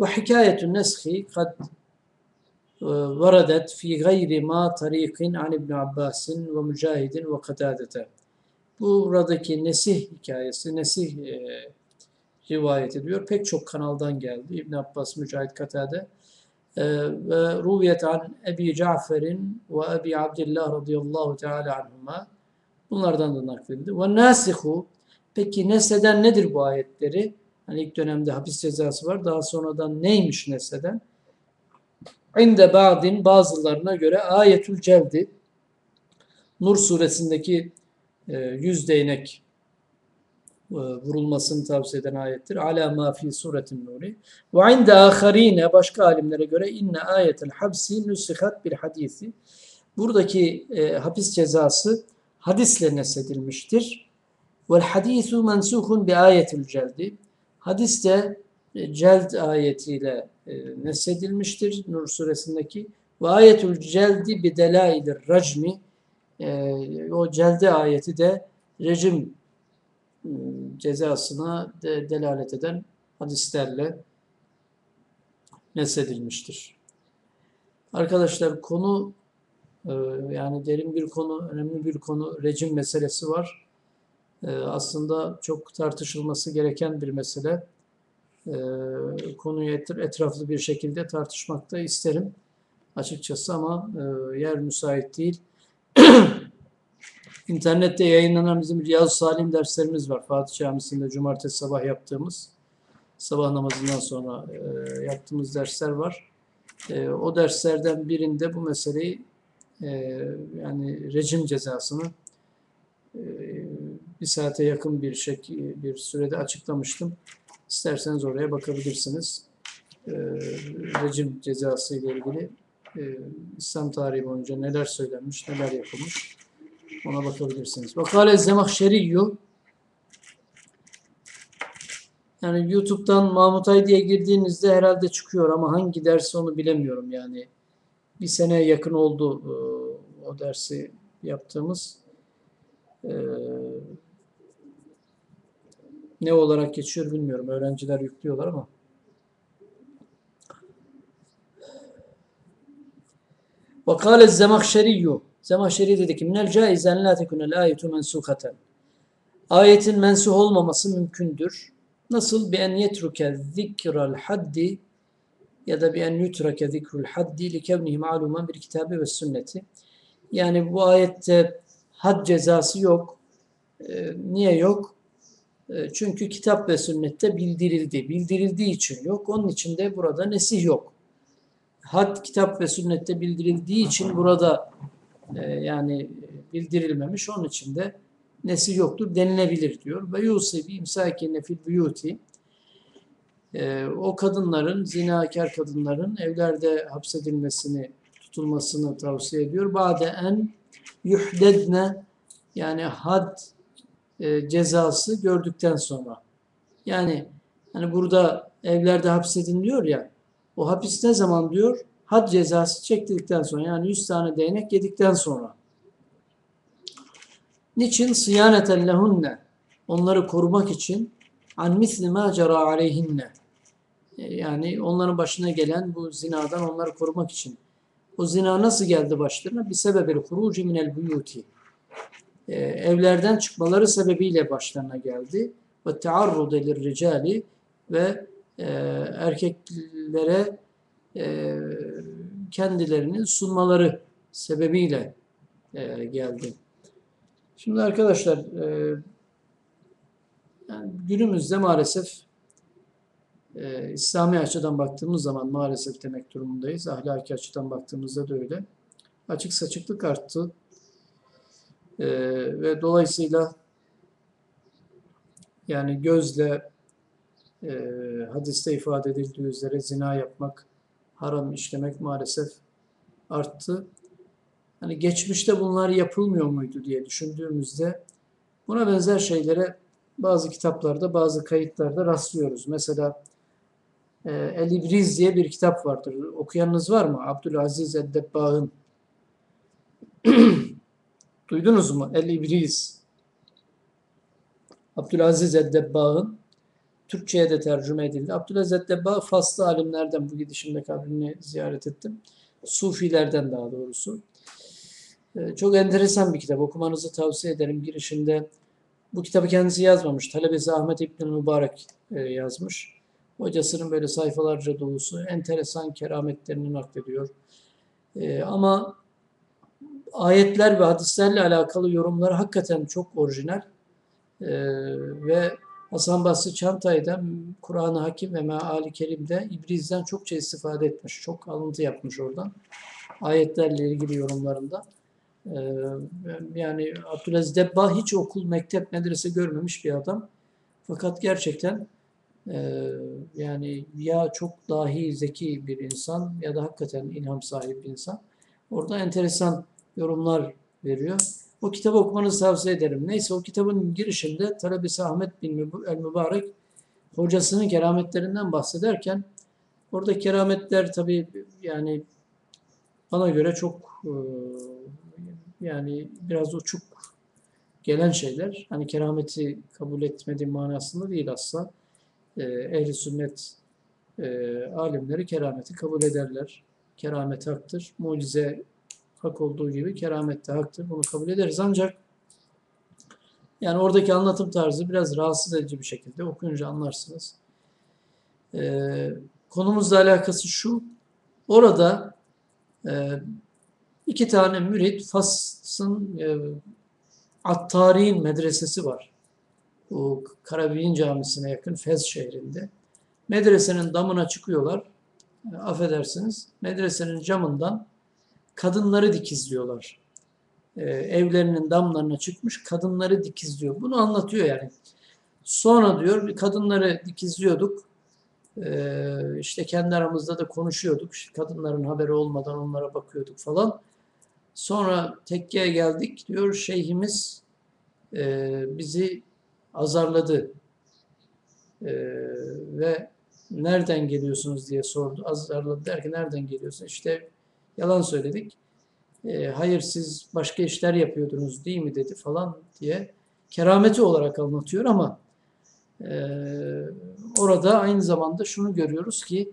Ve hikayetün neshi kad e, varadet fi gayri ma tariqin an İbn Abbasin ve Mücahidin ve Katadete. Buradaki nesih hikayesi, nesih e, rivayet ediyor. Pek çok kanaldan geldi. İbn Abbas, Mücahid, Katade ve ruviyet an Ebi Cafer'in ve Ebi Abdillah radıyallahu teala anhuma bunlardan da nakledildi. Ve nasihu Peki neseden nedir bu ayetleri? Hani ilk dönemde hapis cezası var. Daha sonradan neymiş neseden? İnde ba'din bazılarına göre ayetül celdi Nur suresindeki e, yüz değnek e, vurulmasını tavsiye eden ayettir. Ala ma fi suretin nuri. Ve inde aharine başka alimlere göre inne ayetel habsi nusihat bir hadisi. Buradaki e, hapis cezası hadisle nesedilmiştir. Vel hadisu mensuhun bi ayetil celdi. Hadis de celd ayetiyle e, nesedilmiştir Nur suresindeki. Ve ayetül celdi bi delailir racmi e, o celde ayeti de rejim e, cezasına de delalet eden hadislerle nesedilmiştir. Arkadaşlar konu e, yani derin bir konu, önemli bir konu rejim meselesi var. E, aslında çok tartışılması gereken bir mesele. E, konuyu etraflı bir şekilde tartışmak da isterim açıkçası ama yer müsait değil. İnternette yayınlanan bizim Riyaz Salim derslerimiz var. Fatih Camisi'nde cumartesi sabah yaptığımız, sabah namazından sonra e, yaptığımız dersler var. E, o derslerden birinde bu meseleyi e, yani rejim cezasını e, bir saate yakın bir şey bir sürede açıklamıştım. İsterseniz oraya bakabilirsiniz. E, rejim cezası ile ilgili e, İslam tarihi boyunca neler söylenmiş, neler yapılmış ona bakabilirsiniz. Vakale Zemahşeriyyu yani YouTube'dan Mahmut Ay diye girdiğinizde herhalde çıkıyor ama hangi dersi onu bilemiyorum yani. Bir sene yakın oldu e, o dersi yaptığımız. E, ne olarak geçiyor bilmiyorum. Öğrenciler yüklüyorlar ama. Ve kâle zemahşeriyyu. Zemahşeri dedi ki minel caizen la tekunel ayetu mensukaten. Ayetin mensuh olmaması mümkündür. Nasıl? Bi en yetruke zikral haddi ya da bi en yutrake zikrul haddi li kevnihi ma'luman bir kitabı ve sünneti. Yani bu ayette had cezası yok. Ee, niye yok? E, çünkü kitap ve sünnette bildirildi. Bildirildiği için yok. Onun için de burada nesih yok. Had kitap ve sünnette bildirildiği için burada e, yani bildirilmemiş. Onun için de nesi yoktur denilebilir diyor. Ve yusi bi imsakine fil buyuti e, o kadınların, zinakar kadınların evlerde hapsedilmesini, tutulmasını tavsiye ediyor. Bade en yuhdedne yani had e, cezası gördükten sonra. Yani hani burada evlerde hapsedin diyor ya, o hapis ne zaman diyor? had cezası çektikten sonra yani 100 tane değnek yedikten sonra. Niçin? Sıyaneten lehunne. Onları korumak için an misli ma cara aleyhinne. E, yani onların başına gelen bu zinadan onları korumak için. O zina nasıl geldi başlarına? Bir sebebi huruci minel buyuti. Ee, evlerden çıkmaları sebebiyle başlarına geldi. Ve tearrud elir ricali ve e, erkeklere e, kendilerini sunmaları sebebiyle e, geldi. Şimdi arkadaşlar e, yani günümüzde maalesef e, İslami açıdan baktığımız zaman maalesef demek durumundayız. Ahlaki açıdan baktığımızda da öyle. Açık saçıklık arttı. E, ve dolayısıyla yani gözle e, hadiste ifade edildiği üzere zina yapmak, haram işlemek maalesef arttı. Hani geçmişte bunlar yapılmıyor muydu diye düşündüğümüzde buna benzer şeylere bazı kitaplarda, bazı kayıtlarda rastlıyoruz. Mesela e, El-İbriz diye bir kitap vardır. Okuyanınız var mı? Abdülaziz Eddebbağ'ın. Duydunuz mu? El-İbriz. Abdülaziz Eddebbağ'ın Türkçe'ye de tercüme edildi. Abdülaziz Debba Faslı alimlerden bu gidişimde kabrini ziyaret ettim. Sufilerden daha doğrusu. Ee, çok enteresan bir kitap. Okumanızı tavsiye ederim. Girişinde bu kitabı kendisi yazmamış. Talebesi Ahmet İbn Mübarek e, yazmış. Hocasının böyle sayfalarca dolusu enteresan kerametlerini naklediyor. Ee, ama ayetler ve hadislerle alakalı yorumları hakikaten çok orijinal. Ee, ve Hasan Basri Çantay'dan Kur'an-ı Hakim ve Meali Kerim'de İbriz'den çokça istifade etmiş. Çok alıntı yapmış oradan. Ayetlerle ilgili yorumlarında. Ee, yani Abdülaziz Debba hiç okul, mektep, medrese görmemiş bir adam. Fakat gerçekten e, yani ya çok dahi zeki bir insan ya da hakikaten ilham sahibi bir insan. Orada enteresan yorumlar veriyor. O kitabı okumanızı tavsiye ederim. Neyse o kitabın girişinde talebesi Ahmet bin el-Mübarek hocasının kerametlerinden bahsederken orada kerametler tabi yani bana göre çok Yani biraz uçuk gelen şeyler. Hani kerameti kabul etmediğim manasında değil asla. Ehli sünnet alimleri kerameti kabul ederler. Keramet haktır. Mucize hak olduğu gibi keramet de haktır. Bunu kabul ederiz. Ancak yani oradaki anlatım tarzı biraz rahatsız edici bir şekilde okuyunca anlarsınız. E, konumuzla alakası şu. Orada e, iki tane mürit Fas'ın e, Attari'in medresesi var. Bu Karabin Camisi'ne yakın Fez şehrinde. Medresenin damına çıkıyorlar. E, affedersiniz. Medresenin camından kadınları dikizliyorlar. E, evlerinin damlarına çıkmış kadınları dikizliyor. Bunu anlatıyor yani. Sonra diyor kadınları dikizliyorduk. E, işte kendi aramızda da konuşuyorduk. İşte kadınların haberi olmadan onlara bakıyorduk falan. Sonra tekkeye geldik diyor şeyhimiz e, bizi azarladı e, ve nereden geliyorsunuz diye sordu. Azarladı derken nereden geliyorsun? İşte yalan söyledik. E, hayır siz başka işler yapıyordunuz değil mi dedi falan diye kerameti olarak anlatıyor ama e, orada aynı zamanda şunu görüyoruz ki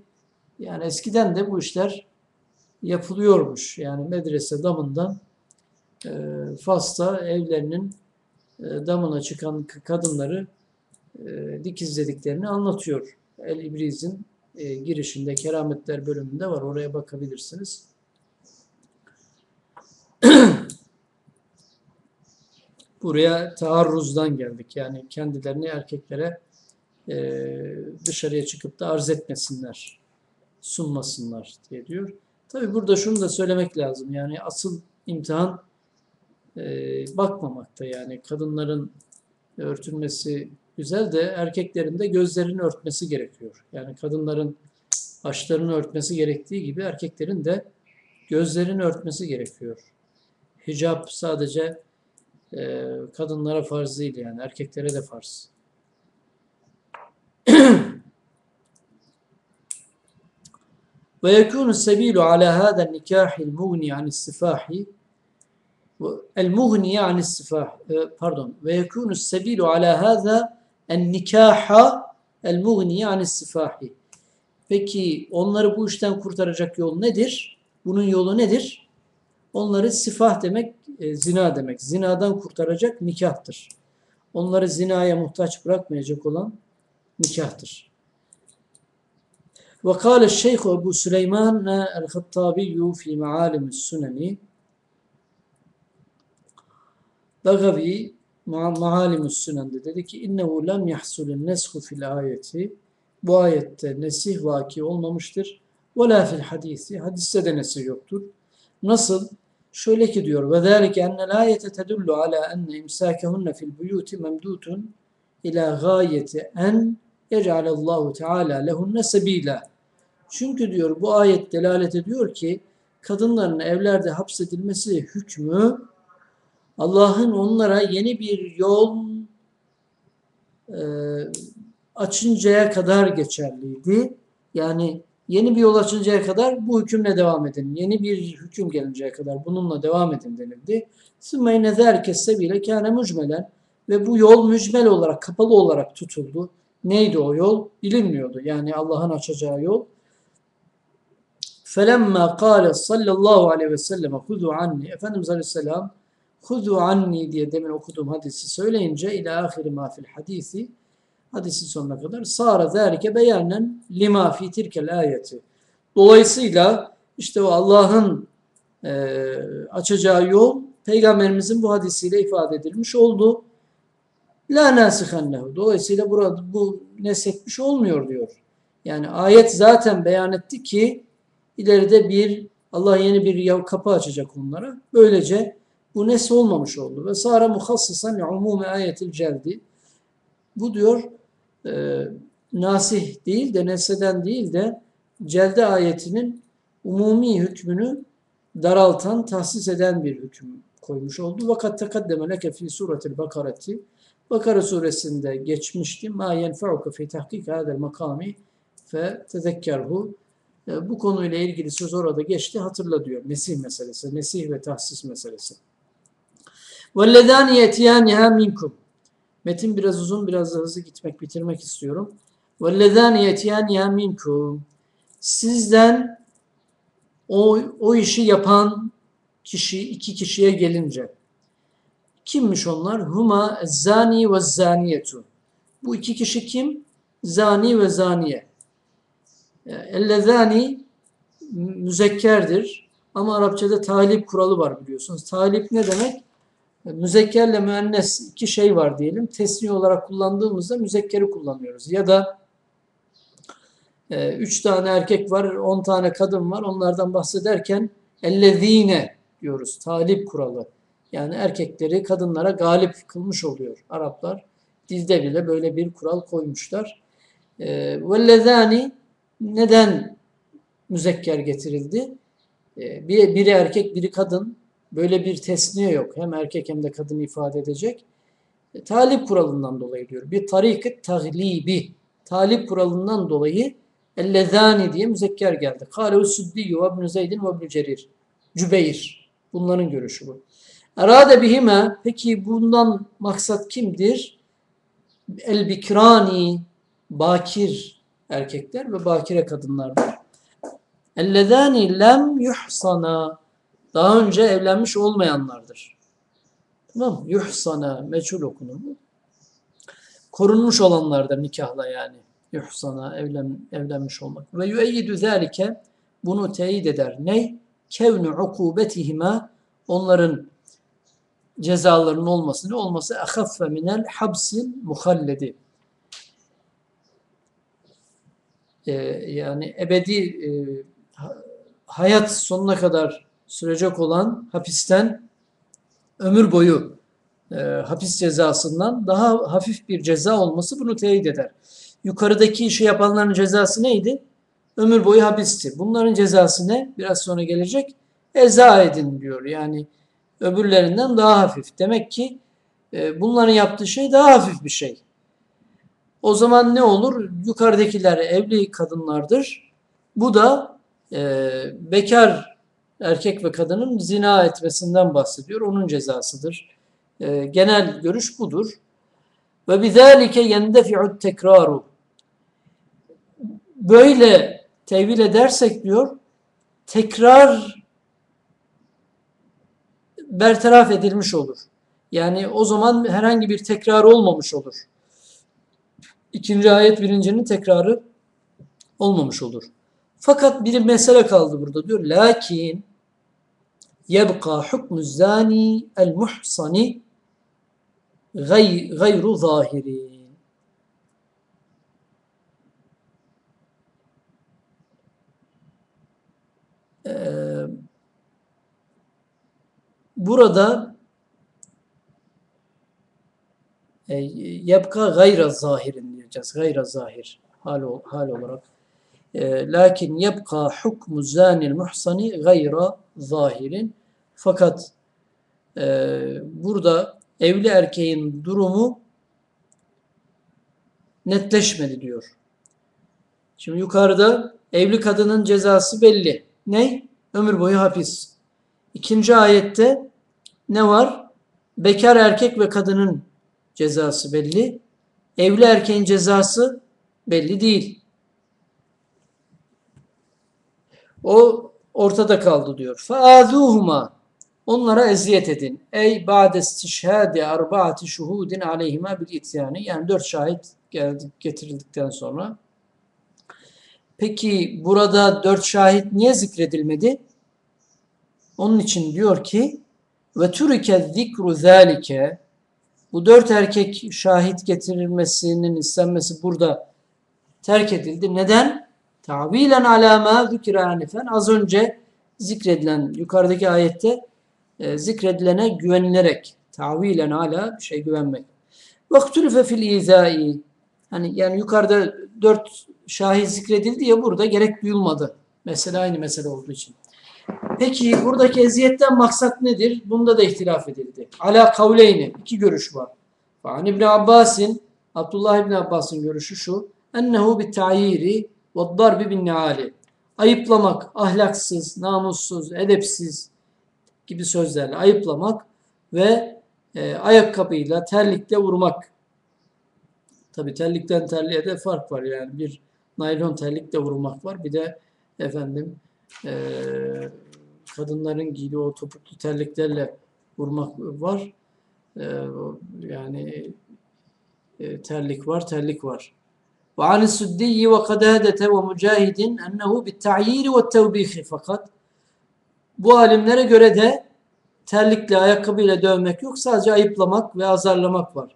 yani eskiden de bu işler yapılıyormuş. Yani medrese damından e, Fas'ta evlerinin e, damına çıkan kadınları e, dikizlediklerini anlatıyor. El İbriz'in e, girişinde kerametler bölümünde var. Oraya bakabilirsiniz. Buraya taarruzdan geldik. Yani kendilerini erkeklere e, dışarıya çıkıp da arz etmesinler, sunmasınlar diye diyor. Tabi burada şunu da söylemek lazım. Yani asıl imtihan e, bakmamakta. Yani kadınların örtülmesi güzel de erkeklerin de gözlerini örtmesi gerekiyor. Yani kadınların başlarını örtmesi gerektiği gibi erkeklerin de gözlerini örtmesi gerekiyor. Hicap sadece e, kadınlara farz değil yani erkeklere de farz. Ve yekûnu sebilu ala hâden nikâhil muğni anissifâhi El-muğni anissifâh pardon. Ve yekûnu sebilu ala hâza en nikâha el-muğni anissifâhi Peki onları bu işten kurtaracak yol nedir? Bunun yolu nedir? Onları sifah demek e, zina demek. Zinadan kurtaracak nikahtır. Onları zinaya muhtaç bırakmayacak olan nikahtır. Ve kâle şeyh Ebu Süleyman el-Hattabiyyü fî meâlimü's süneni Dagavi meâlimü's sünende dedi ki innehu lem yahsulun neshu fil ayeti bu ayette nesih vaki olmamıştır. Ve la fil hadisi hadiste de nesih yoktur. Nasıl Şöyle ki diyor ve zâlike ennel ayete tedullu ala enne imsâkehunne fil buyuti memdûtun ila gâyeti en yec'alallahu teala lehunne sebila. Çünkü diyor bu ayet delalet ediyor ki kadınların evlerde hapsedilmesi hükmü Allah'ın onlara yeni bir yol e, açıncaya kadar geçerliydi. Yani yeni bir yol açıncaya kadar bu hükümle devam edin. Yeni bir hüküm gelinceye kadar bununla devam edin denildi. Sümmeyne zerkesse bile kâne mücmelen ve bu yol mücmel olarak, kapalı olarak tutuldu. Neydi o yol? Bilinmiyordu. Yani Allah'ın açacağı yol. Felemma kâle sallallahu aleyhi ve sellem huzu anni. Efendimiz aleyhisselam huzu anni diye demin okuduğum hadisi söyleyince ila ahiri ma fil hadisi hadisi sonuna kadar sara zâlike beyanen lima fi tilkel ayeti. Dolayısıyla işte o Allah'ın e, açacağı yol Peygamberimizin bu hadisiyle ifade edilmiş oldu. La nasihannehu. Dolayısıyla burada bu nesetmiş olmuyor diyor. Yani ayet zaten beyan etti ki ileride bir Allah yeni bir kapı açacak onlara. Böylece bu nes olmamış oldu. Ve sara muhassisan li umumi ayetil celdi. Bu diyor e, nasih değil de neseden değil de celde ayetinin umumi hükmünü daraltan, tahsis eden bir hüküm koymuş oldu. Vakat tekaddeme leke fi suretil bakareti Bakara suresinde geçmişti. Ma yenfa'uke fi tahkik hadel makami fe tezekkerhu. E, bu konuyla ilgili söz orada geçti. Hatırla diyor. Mesih meselesi. Mesih ve tahsis meselesi. وَالَّذَانِ يَتِيَانِهَا minkum. Metin biraz uzun, biraz da hızlı gitmek, bitirmek istiyorum. وَالَّذَانِ يَتِيَانِهَا minkum. Sizden o, o işi yapan kişi, iki kişiye gelince. Kimmiş onlar? Huma zani ve zaniyetu. Bu iki kişi kim? Zani ve zaniye. Ellezani müzekkerdir. Ama Arapçada talip kuralı var biliyorsunuz. Talip ne demek? Müzekkerle müennes iki şey var diyelim. Tesniye olarak kullandığımızda müzekkeri kullanıyoruz. Ya da e, üç tane erkek var, on tane kadın var. Onlardan bahsederken ellezine diyoruz. Talip kuralı. Yani erkekleri kadınlara galip kılmış oluyor Araplar. Dilde bile böyle bir kural koymuşlar. E, vellezani neden müzekker getirildi? E, biri, biri erkek, biri kadın. Böyle bir tesniye yok. Hem erkek hem de kadın ifade edecek. E, talip kuralından dolayı diyor. Bir tarikat taglibi. Talip kuralından dolayı ellezani diye müzekker geldi. Kâlehu Süddiyyü ve ibn Zeydin ve ibn Cerir. Cübeyr. Bunların görüşü bu. Erade bihime peki bundan maksat kimdir? El bikrani bakir erkekler ve bakire kadınlardır. Ellezani lem yuhsana daha önce evlenmiş olmayanlardır. Tamam mı? Yuhsana meçhul okunur mu? Korunmuş olanlardır nikahla yani. Yuhsana evlen, evlenmiş olmak. Ve yüeyyidü zâlike bunu teyit eder. Ney? Kevnu ukubetihima onların cezalarının olması ne olması? Ahaffe minel habsil muhalledi. Ee, yani ebedi e, hayat sonuna kadar sürecek olan hapisten ömür boyu e, hapis cezasından daha hafif bir ceza olması bunu teyit eder. Yukarıdaki işi yapanların cezası neydi? Ömür boyu hapisti. Bunların cezası ne? Biraz sonra gelecek. Eza edin diyor. Yani öbürlerinden daha hafif. Demek ki e, bunların yaptığı şey daha hafif bir şey. O zaman ne olur? Yukarıdakiler evli kadınlardır. Bu da e, bekar erkek ve kadının zina etmesinden bahsediyor. Onun cezasıdır. E, genel görüş budur. Ve bizalike yendefi'u tekraru. Böyle tevil edersek diyor, tekrar bertaraf edilmiş olur. Yani o zaman herhangi bir tekrar olmamış olur. İkinci ayet birincinin tekrarı olmamış olur. Fakat bir mesele kaldı burada diyor. Lakin yebqa hukmu zani el muhsani gayru zahiri. Ee, burada e, yebka gayra zahirin diyeceğiz. Gayra zahir hal, hal olarak. E, lakin yebka hukmu zanil muhsani gayra zahirin. Fakat e, burada evli erkeğin durumu netleşmedi diyor. Şimdi yukarıda evli kadının cezası belli. Ne? Ömür boyu hapis. İkinci ayette ne var? Bekar erkek ve kadının cezası belli. Evli erkeğin cezası belli değil. O ortada kaldı diyor. Faazuhuma onlara eziyet edin. Ey ba'de istişhadi arbaati şuhudin aleyhima bil ityani. Yani dört şahit geldi, getirildikten sonra. Peki burada dört şahit niye zikredilmedi? Onun için diyor ki ve turike zikru zalike bu dört erkek şahit getirilmesinin istenmesi burada terk edildi. Neden? Tavilen zikra anifen az önce zikredilen yukarıdaki ayette e, zikredilene güvenilerek tavilen ala bir şey güvenmek. Vaktülüfe fil izai hani yani yukarıda dört şahit zikredildi ya burada gerek duyulmadı. Mesela aynı mesele olduğu için. Peki buradaki eziyetten maksat nedir? Bunda da ihtilaf edildi. Ala kavleyni. iki görüş var. Fan İbn Abbas'in Abdullah İbn Abbas'ın görüşü şu. Ennehu bit ta'yiri ve darbi bin neali. Ayıplamak, ahlaksız, namussuz, edepsiz gibi sözlerle ayıplamak ve e, ayakkabıyla, terlikle vurmak. Tabi terlikten terliğe de fark var yani bir naylon terlikle vurmak var. Bir de efendim e, kadınların giydiği o topuklu terliklerle vurmak var. E, yani e, terlik var, terlik var. Ve an Suddi ve Kadadete ve Mücahidin ennehu bit ta'yir ve tevbih fakat bu alimlere göre de terlikle, ayakkabıyla dövmek yok. Sadece ayıplamak ve azarlamak var.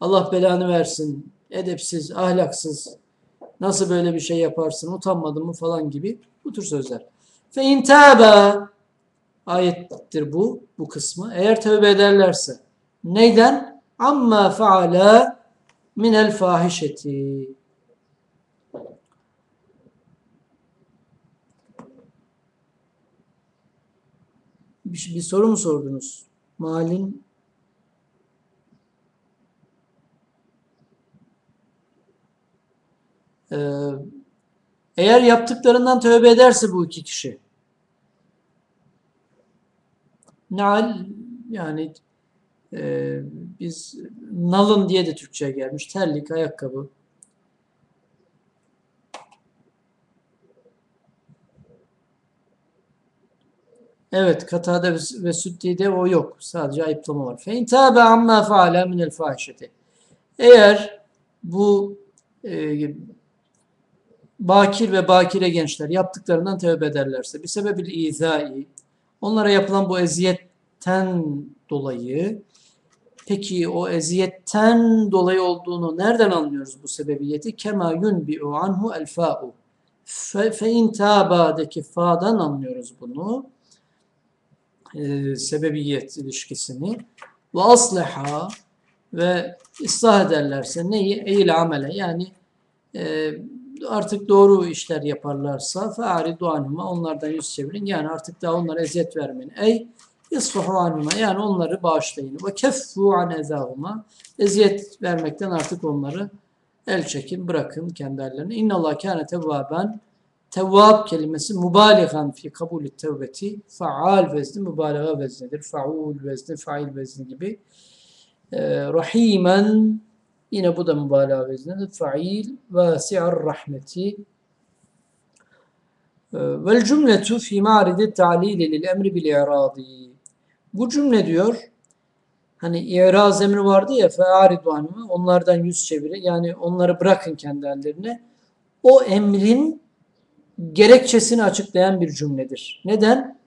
Allah belanı versin. Edepsiz, ahlaksız. Nasıl böyle bir şey yaparsın? Utanmadın mı falan gibi bu tür sözler. Fe intaba ayettir bu bu kısmı. Eğer tövbe ederlerse neyden? Amma faala minel fahişeti. Bir, bir soru mu sordunuz? Malin ee, eğer yaptıklarından tövbe ederse bu iki kişi Nal yani e, biz nalın diye de Türkçe gelmiş. Terlik, ayakkabı. Evet, Katade ve Süddi'de o yok. Sadece ayıplama var. Fe intabe amma faale minel fahişeti. Eğer bu e, bakir ve bakire gençler yaptıklarından tövbe ederlerse bir sebebil izai onlara yapılan bu eziyetten dolayı peki o eziyetten dolayı olduğunu nereden anlıyoruz bu sebebiyeti? Kema yunbi'u anhu el fa'u. Fe in taba'daki fa'dan anlıyoruz bunu e, sebebiyet ilişkisini ve asleha ve ıslah ederlerse neyi? Eğil amele yani e, artık doğru işler yaparlarsa fe'aridu anhuma onlardan yüz çevirin. Yani artık daha onlara eziyet vermeyin. Ey isfahu anhuma yani onları bağışlayın. Ve keffu an ezahuma eziyet vermekten artık onları el çekin, bırakın kendi hallerine. İnnallah kâne tevvâben Tevvab kelimesi mübaliğan fi kabulü tevbeti faal vezni mübalağa veznidir. Faul vezni, fail vezni gibi. Ee, rahimen yine bu da mübalağa veznidir. Fail vasi'ar rahmeti. Ee, vel cümletu fi ma'ridi ta'lili lil emri bil i'radi. Bu cümle diyor hani i'raz emri vardı ya fe'aridu anhuma onlardan yüz çevirin yani onları bırakın kendi hallerine. O emrin gerekçesini açıklayan bir cümledir. Neden?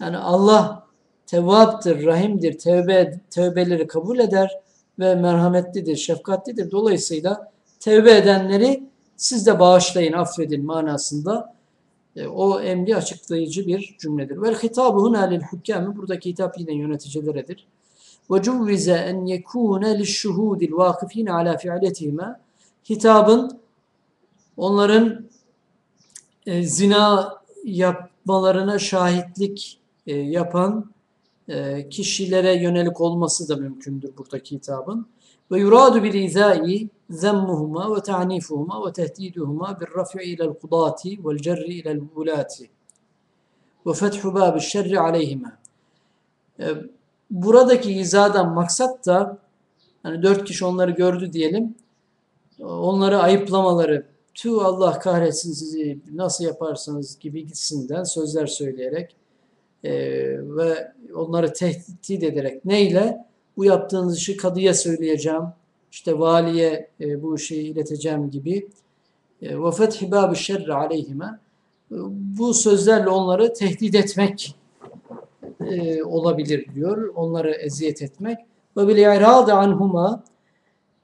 Yani Allah tevvaptır, rahimdir, tevbe, tevbeleri kabul eder ve merhametlidir, şefkatlidir. Dolayısıyla tevbe edenleri siz de bağışlayın, affedin manasında e, o emri açıklayıcı bir cümledir. Vel hitabu huna lil hukkâmi buradaki hitap yine yöneticileredir. Ve cuvvize en yekûne lişşuhûdil vâkifîne alâ fi'letihime hitabın onların e, zina yapmalarına şahitlik e, yapan e, kişilere yönelik olması da mümkündür buradaki hitabın. Ve yuradu bil izai zemmuhuma ve ta'nifuhuma ve tehdiduhuma bir raf'i ilel kudati vel cerri ilel vulati ve fethu babi şerri aleyhima. E, buradaki izadan maksat da hani dört kişi onları gördü diyelim onları ayıplamaları tüh Allah kahretsin sizi nasıl yaparsınız gibi gitsinden sözler söyleyerek e, ve onları tehdit ederek neyle? Bu yaptığınız işi kadıya söyleyeceğim, işte valiye e, bu işi ileteceğim gibi e, ve fethi babı şerri aleyhime bu sözlerle onları tehdit etmek e, olabilir diyor. Onları eziyet etmek. Ve bil i'rad anhuma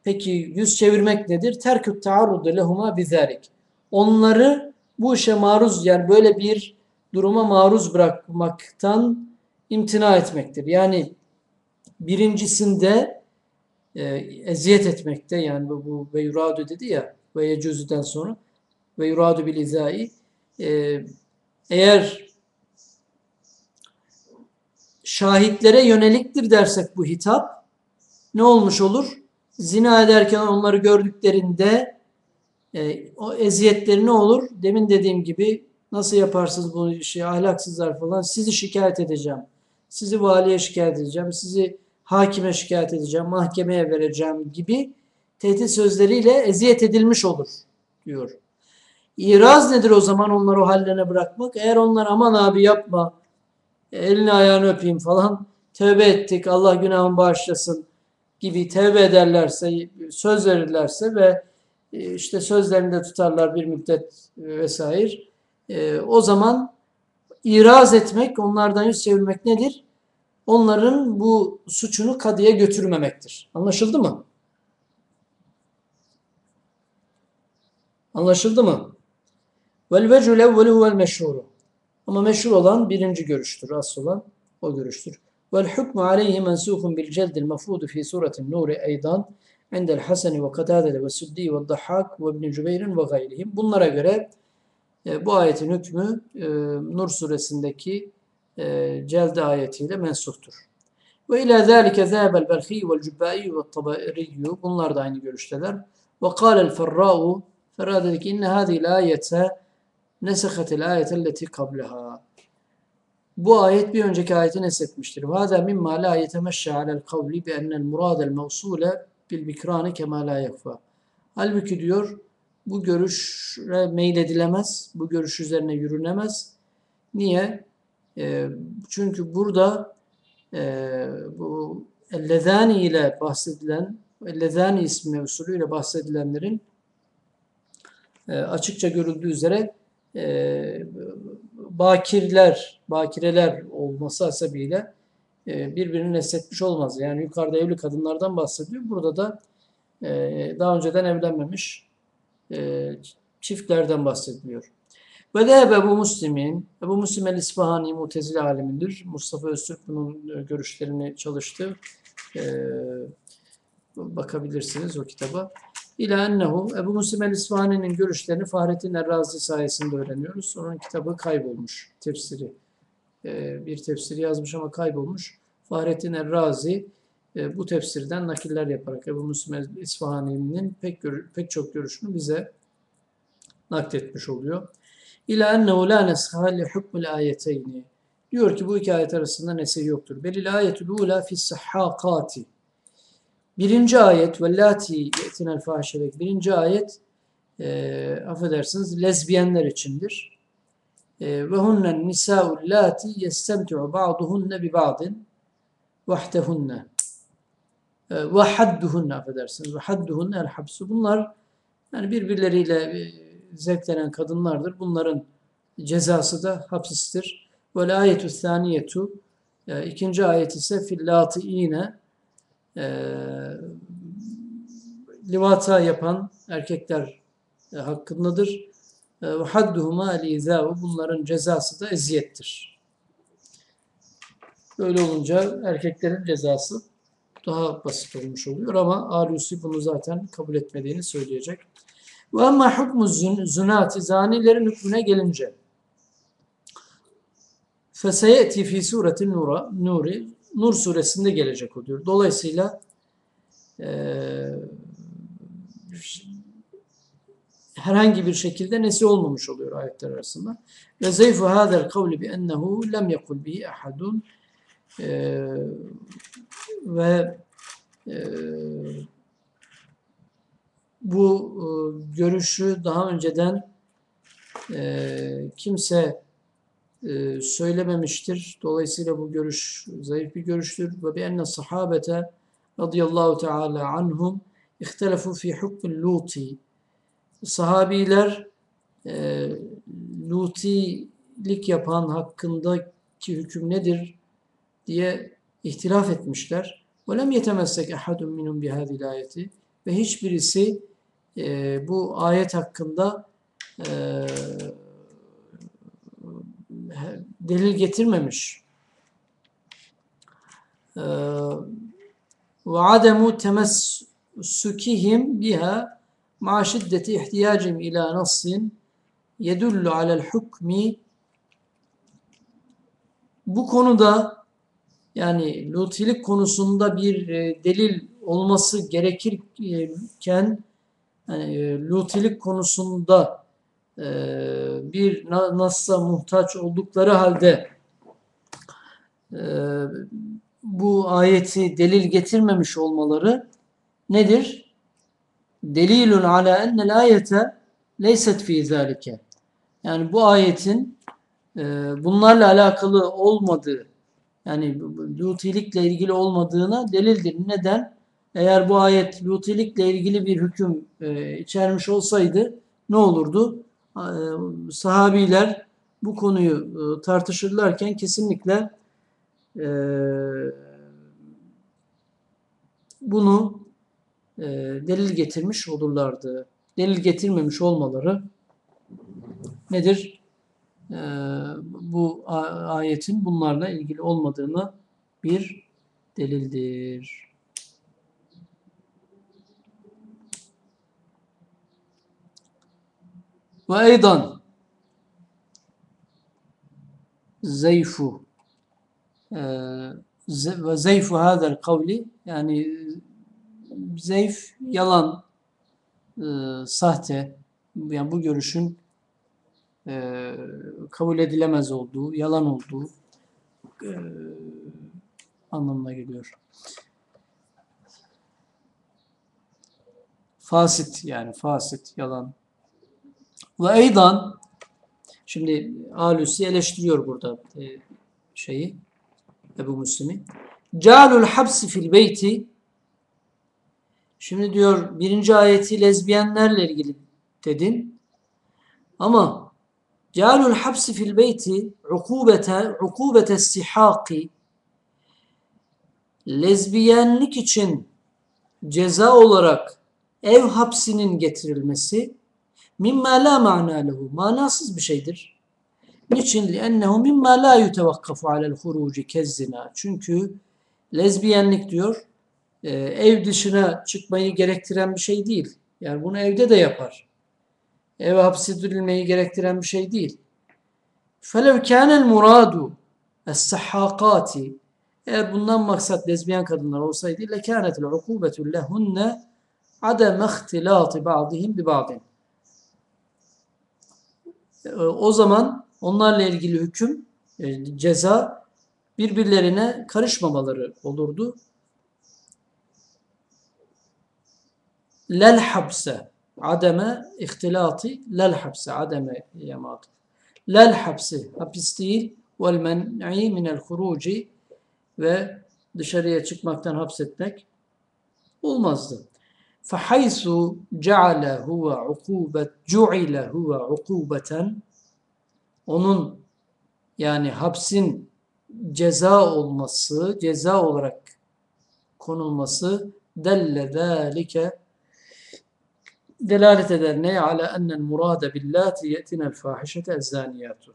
Peki yüz çevirmek nedir? Terküt taarrudu lehuma bizalik. Onları bu işe maruz yani böyle bir duruma maruz bırakmaktan imtina etmektir. Yani birincisinde e, eziyet etmekte yani bu, bu ve yuradu dedi ya ve yecüzüden sonra ve yuradu bil izai e, eğer şahitlere yöneliktir dersek bu hitap ne olmuş olur? Zina ederken onları gördüklerinde e, o eziyetleri ne olur? Demin dediğim gibi nasıl yaparsınız bu işi ahlaksızlar falan sizi şikayet edeceğim. Sizi valiye şikayet edeceğim. Sizi hakime şikayet edeceğim, mahkemeye vereceğim gibi tehdit sözleriyle eziyet edilmiş olur diyor. İraz nedir o zaman onları o hallerine bırakmak? Eğer onlar aman abi yapma, elini ayağını öpeyim falan, tövbe ettik, Allah günahımı bağışlasın gibi tövbe ederlerse, söz verirlerse ve e, işte sözlerini de tutarlar bir müddet e, vesaire. E, o zaman iraz etmek, onlardan yüz çevirmek nedir? Onların bu suçunu kadıya götürmemektir. Anlaşıldı mı? Anlaşıldı mı? Vel vecul evvelu huvel meşhuru. Ama meşhur olan birinci görüştür. Asıl olan o görüştür. Vel hukmu aleyhi mensukun bil celdil mafrudu fi suretin nuri eydan indel haseni ve katadele ve suddi ve dahhak ve ibn cübeyrin ve gayrihim. Bunlara göre e, bu ayetin hükmü e, Nur suresindeki e, celde ayetiyle mensuptur. Ve ila zâlike zâbel belhi vel cübbâi ve tabariyyu. Bunlar da aynı görüşteler. Ve kâlel ferrâ'u Ferra dedi ki inne hâzîl ayete nesehatil ayetelleti kableha. Bu ayet bir önceki ayeti mimmâ lâ yetemeşşâ alel kavli bi ennel murâdel mevsûle bil bikrâni kemâ lâ yekfâ. Halbuki diyor bu görüşe meyledilemez, bu görüş üzerine yürünemez. Niye? E, çünkü burada e, bu Ellezani ile bahsedilen, Ellezani ismi mevsulüyle bahsedilenlerin e, açıkça görüldüğü üzere e, bakirler, bakireler olması hasebiyle e, birbirini nesletmiş olmaz. Yani yukarıda evli kadınlardan bahsediyor. Burada da e, daha önceden evlenmemiş e, çiftlerden bahsediliyor. Ve de Ebu Müslim'in, Ebu Müslim el-İsfahani mutezile alimindir. Mustafa Öztürk bunun e, görüşlerini çalıştı. E, bakabilirsiniz o kitaba. İlâ ennehu Ebu Müslim el-İsfahani'nin görüşlerini Fahrettin Errazi sayesinde öğreniyoruz. Onun kitabı kaybolmuş, tefsiri. E, bir tefsiri yazmış ama kaybolmuş. Fahrettin Errazi e, bu tefsirden nakiller yaparak Ebu Müslim el-İsfahani'nin pek, pek çok görüşünü bize nakletmiş oluyor. İlâ ennehu lâ nesha li hukmul ayeteyni. Diyor ki bu iki ayet arasında nesih yoktur. Belil ayetul ula fi sahhakati. Birinci ayet vellati yetinel fahişelek. Birinci ayet e, affedersiniz lezbiyenler içindir. E, ve hunnen nisa'ul lati yestemti'u ba'duhunne bi ba'din vahdehunne. E, ve hadduhunne affedersiniz. Ve hadduhunne el habsu. Bunlar yani birbirleriyle e, zevklenen kadınlardır. Bunların cezası da hapsistir. Ve ayetü thaniyetu e, ikinci ayet ise fillati yine e, livata yapan erkekler e, hakkındadır. Ve hadduhuma el bunların cezası da eziyettir. Böyle olunca erkeklerin cezası daha basit olmuş oluyor ama Alusi bunu zaten kabul etmediğini söyleyecek. Ve ama hukmu zunati zanilerin hükmüne gelince feseyeti fi suretin nura nuri Nur suresinde gelecek o diyor. Dolayısıyla e, herhangi bir şekilde nesi olmamış oluyor ayetler arasında. Ve zayıfu hadel kavli bi ennehu lem yekul bihi ahadun ve e, bu e, görüşü daha önceden e, kimse e, söylememiştir. Dolayısıyla bu görüş zayıf bir görüştür. Ve bi enne sahabete radıyallahu teala anhum ihtelefu fi hukmil luti. Sahabiler e, lutilik yapan hakkındaki hüküm nedir diye ihtilaf etmişler. Lem yetemessek ahadun minhum bihadil ayeti ve hiçbirisi e, bu ayet hakkında e, delil getirmemiş. Ve ademu temessukihim biha ma şiddeti ihtiyacim ila nassin yedullu alel hukmi bu konuda yani lutilik konusunda bir e, delil olması gerekirken yani, e, lutilik konusunda e, bir nasla muhtaç oldukları halde e, bu ayeti delil getirmemiş olmaları nedir? Delilun ala ennel ayete leyset fi zalike. Yani bu ayetin e, bunlarla alakalı olmadığı yani lutilikle ilgili olmadığına delildir. Neden? Eğer bu ayet lutilikle ilgili bir hüküm e, içermiş olsaydı ne olurdu? E, sahabiler bu konuyu e, tartışırlarken kesinlikle e, bunu e, delil getirmiş olurlardı. Delil getirmemiş olmaları nedir? Bu ayetin bunlarla ilgili olmadığını bir delildir. Ve eydan zeyfu ve zeyfu hadel kavli yani zeyf yalan e, sahte yani bu görüşün e, kabul edilemez olduğu, yalan olduğu e, anlamına geliyor. Fasit yani fasit, yalan. Ve eydan şimdi Alusi eleştiriyor burada e, şeyi Ebu Müslim'i. Calul habsi fil beyti Şimdi diyor birinci ayeti lezbiyenlerle ilgili dedin. Ama Calul habsi fil beyti ukubete ukubete sihaki lezbiyenlik için ceza olarak ev hapsinin getirilmesi mimma la ma'na lehu manasız bir şeydir. Niçin? لِأَنَّهُ مِمَّا لَا يُتَوَقَّفُ عَلَى الْخُرُوجِ كَزِّنَا Çünkü lezbiyenlik diyor e, ev dışına çıkmayı gerektiren bir şey değil. Yani bunu evde de yapar. Eve hapsedilmeyi gerektiren bir şey değil. فَلَوْ كَانَ الْمُرَادُ السَّحَّاقَاتِ Eğer bundan maksat lezbiyen kadınlar olsaydı لَكَانَتِ الْعُقُوبَةُ لَهُنَّ عَدَمَ اخْتِلَاطِ بَعْضِهِمْ بِبَعْضٍ o zaman onlarla ilgili hüküm, e, ceza birbirlerine karışmamaları olurdu. Lel habse ademe ihtilati lel habse ademe yamat. Lel hapsi hapis değil vel men'i minel huruci ve dışarıya çıkmaktan hapsetmek olmazdı. فحيث جعل هو عقوبة جعل هو عقوبة onun yani hapsin ceza olması, ceza olarak konulması delle zâlike delalet eder ne ala ennel murade billati yetinel fahişete ezzaniyatu.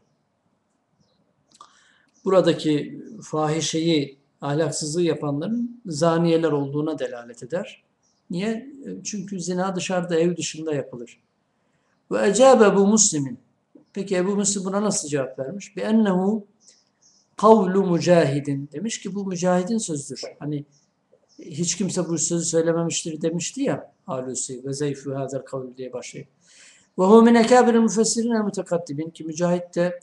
Buradaki fahişeyi, ahlaksızlığı yapanların zaniyeler olduğuna delalet eder. Niye? Çünkü zina dışarıda, ev dışında yapılır. Ve ecabe bu muslimin. Peki Ebu Müslim buna nasıl cevap vermiş? Bi ennehu kavlu mücahidin. Demiş ki bu mücahidin sözdür. Hani hiç kimse bu sözü söylememiştir demişti ya Alusi ve zeyfü hazel kavl diye başlayıp. Ve hu min ekabiril müfessirin el mütekaddibin ki mücahit de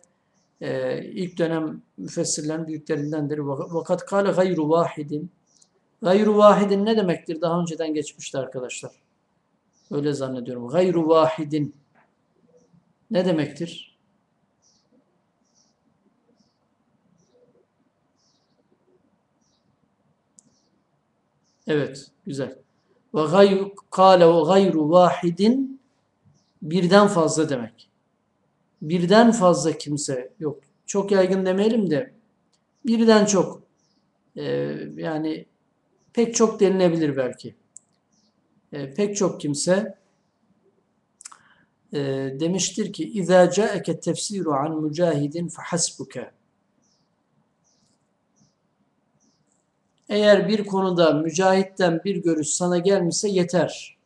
e, ilk dönem müfessirlerin büyüklerindendir. Vakat kale gayru vahidin. Gayru vahidin ne demektir? Daha önceden geçmişti arkadaşlar. Öyle zannediyorum. Gayru vahidin ne demektir? Evet, güzel. Ve gayru kâle ve gayru vahidin birden fazla demek. Birden fazla kimse yok. Çok yaygın demeyelim de birden çok. Ee, yani pek çok denilebilir belki. Ee, pek çok kimse e, demiştir ki اِذَا جَاءَكَ التَّفْسِيرُ عَنْ مُجَاهِدٍ فَحَسْبُكَ Eğer bir konuda mücahitten bir görüş sana gelmişse yeter.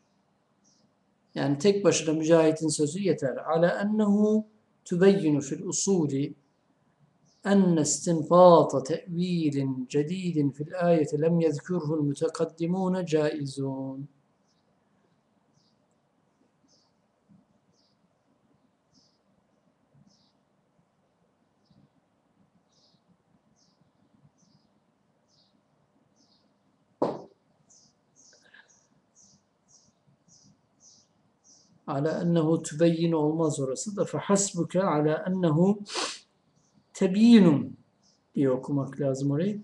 Yani tek başına mücahitin sözü yeter. Ala ennehu tübeyyinu fil usuli أن استنباط تأويل جديد في الآية لم يذكره المتقدمون جائزون. على أنه تبين olmaz orası فحسبك على أنه tebiyinun diye okumak lazım orayı.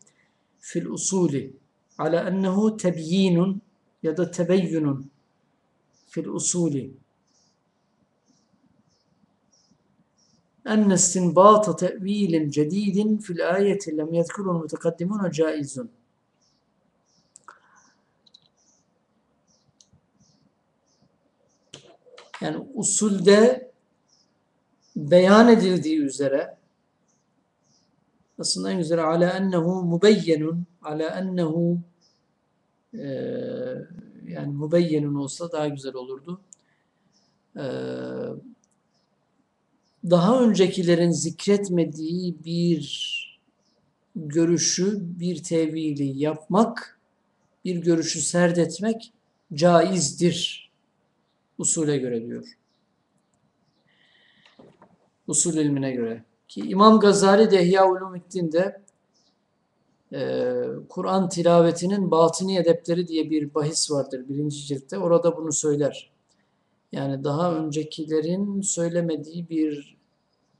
Fil usuli. Ala ennehu tebyinun ya da tebeyyunun. Fil usuli. Enne istinbata tevilin cedidin fil ayeti lem yedkurul mutekaddimun caizun. Yani usulde beyan edildiği üzere aslında en üzere ala ennehu mubeyyenun ala ennehu e, yani mubeyyenun olsa daha güzel olurdu. E, daha öncekilerin zikretmediği bir görüşü, bir tevili yapmak, bir görüşü serdetmek caizdir. Usule göre diyor. Usul ilmine göre. Ki İmam Gazali de İhya Ulumuddin'de e, Kur'an tilavetinin batini edepleri diye bir bahis vardır birinci ciltte. Orada bunu söyler. Yani daha öncekilerin söylemediği bir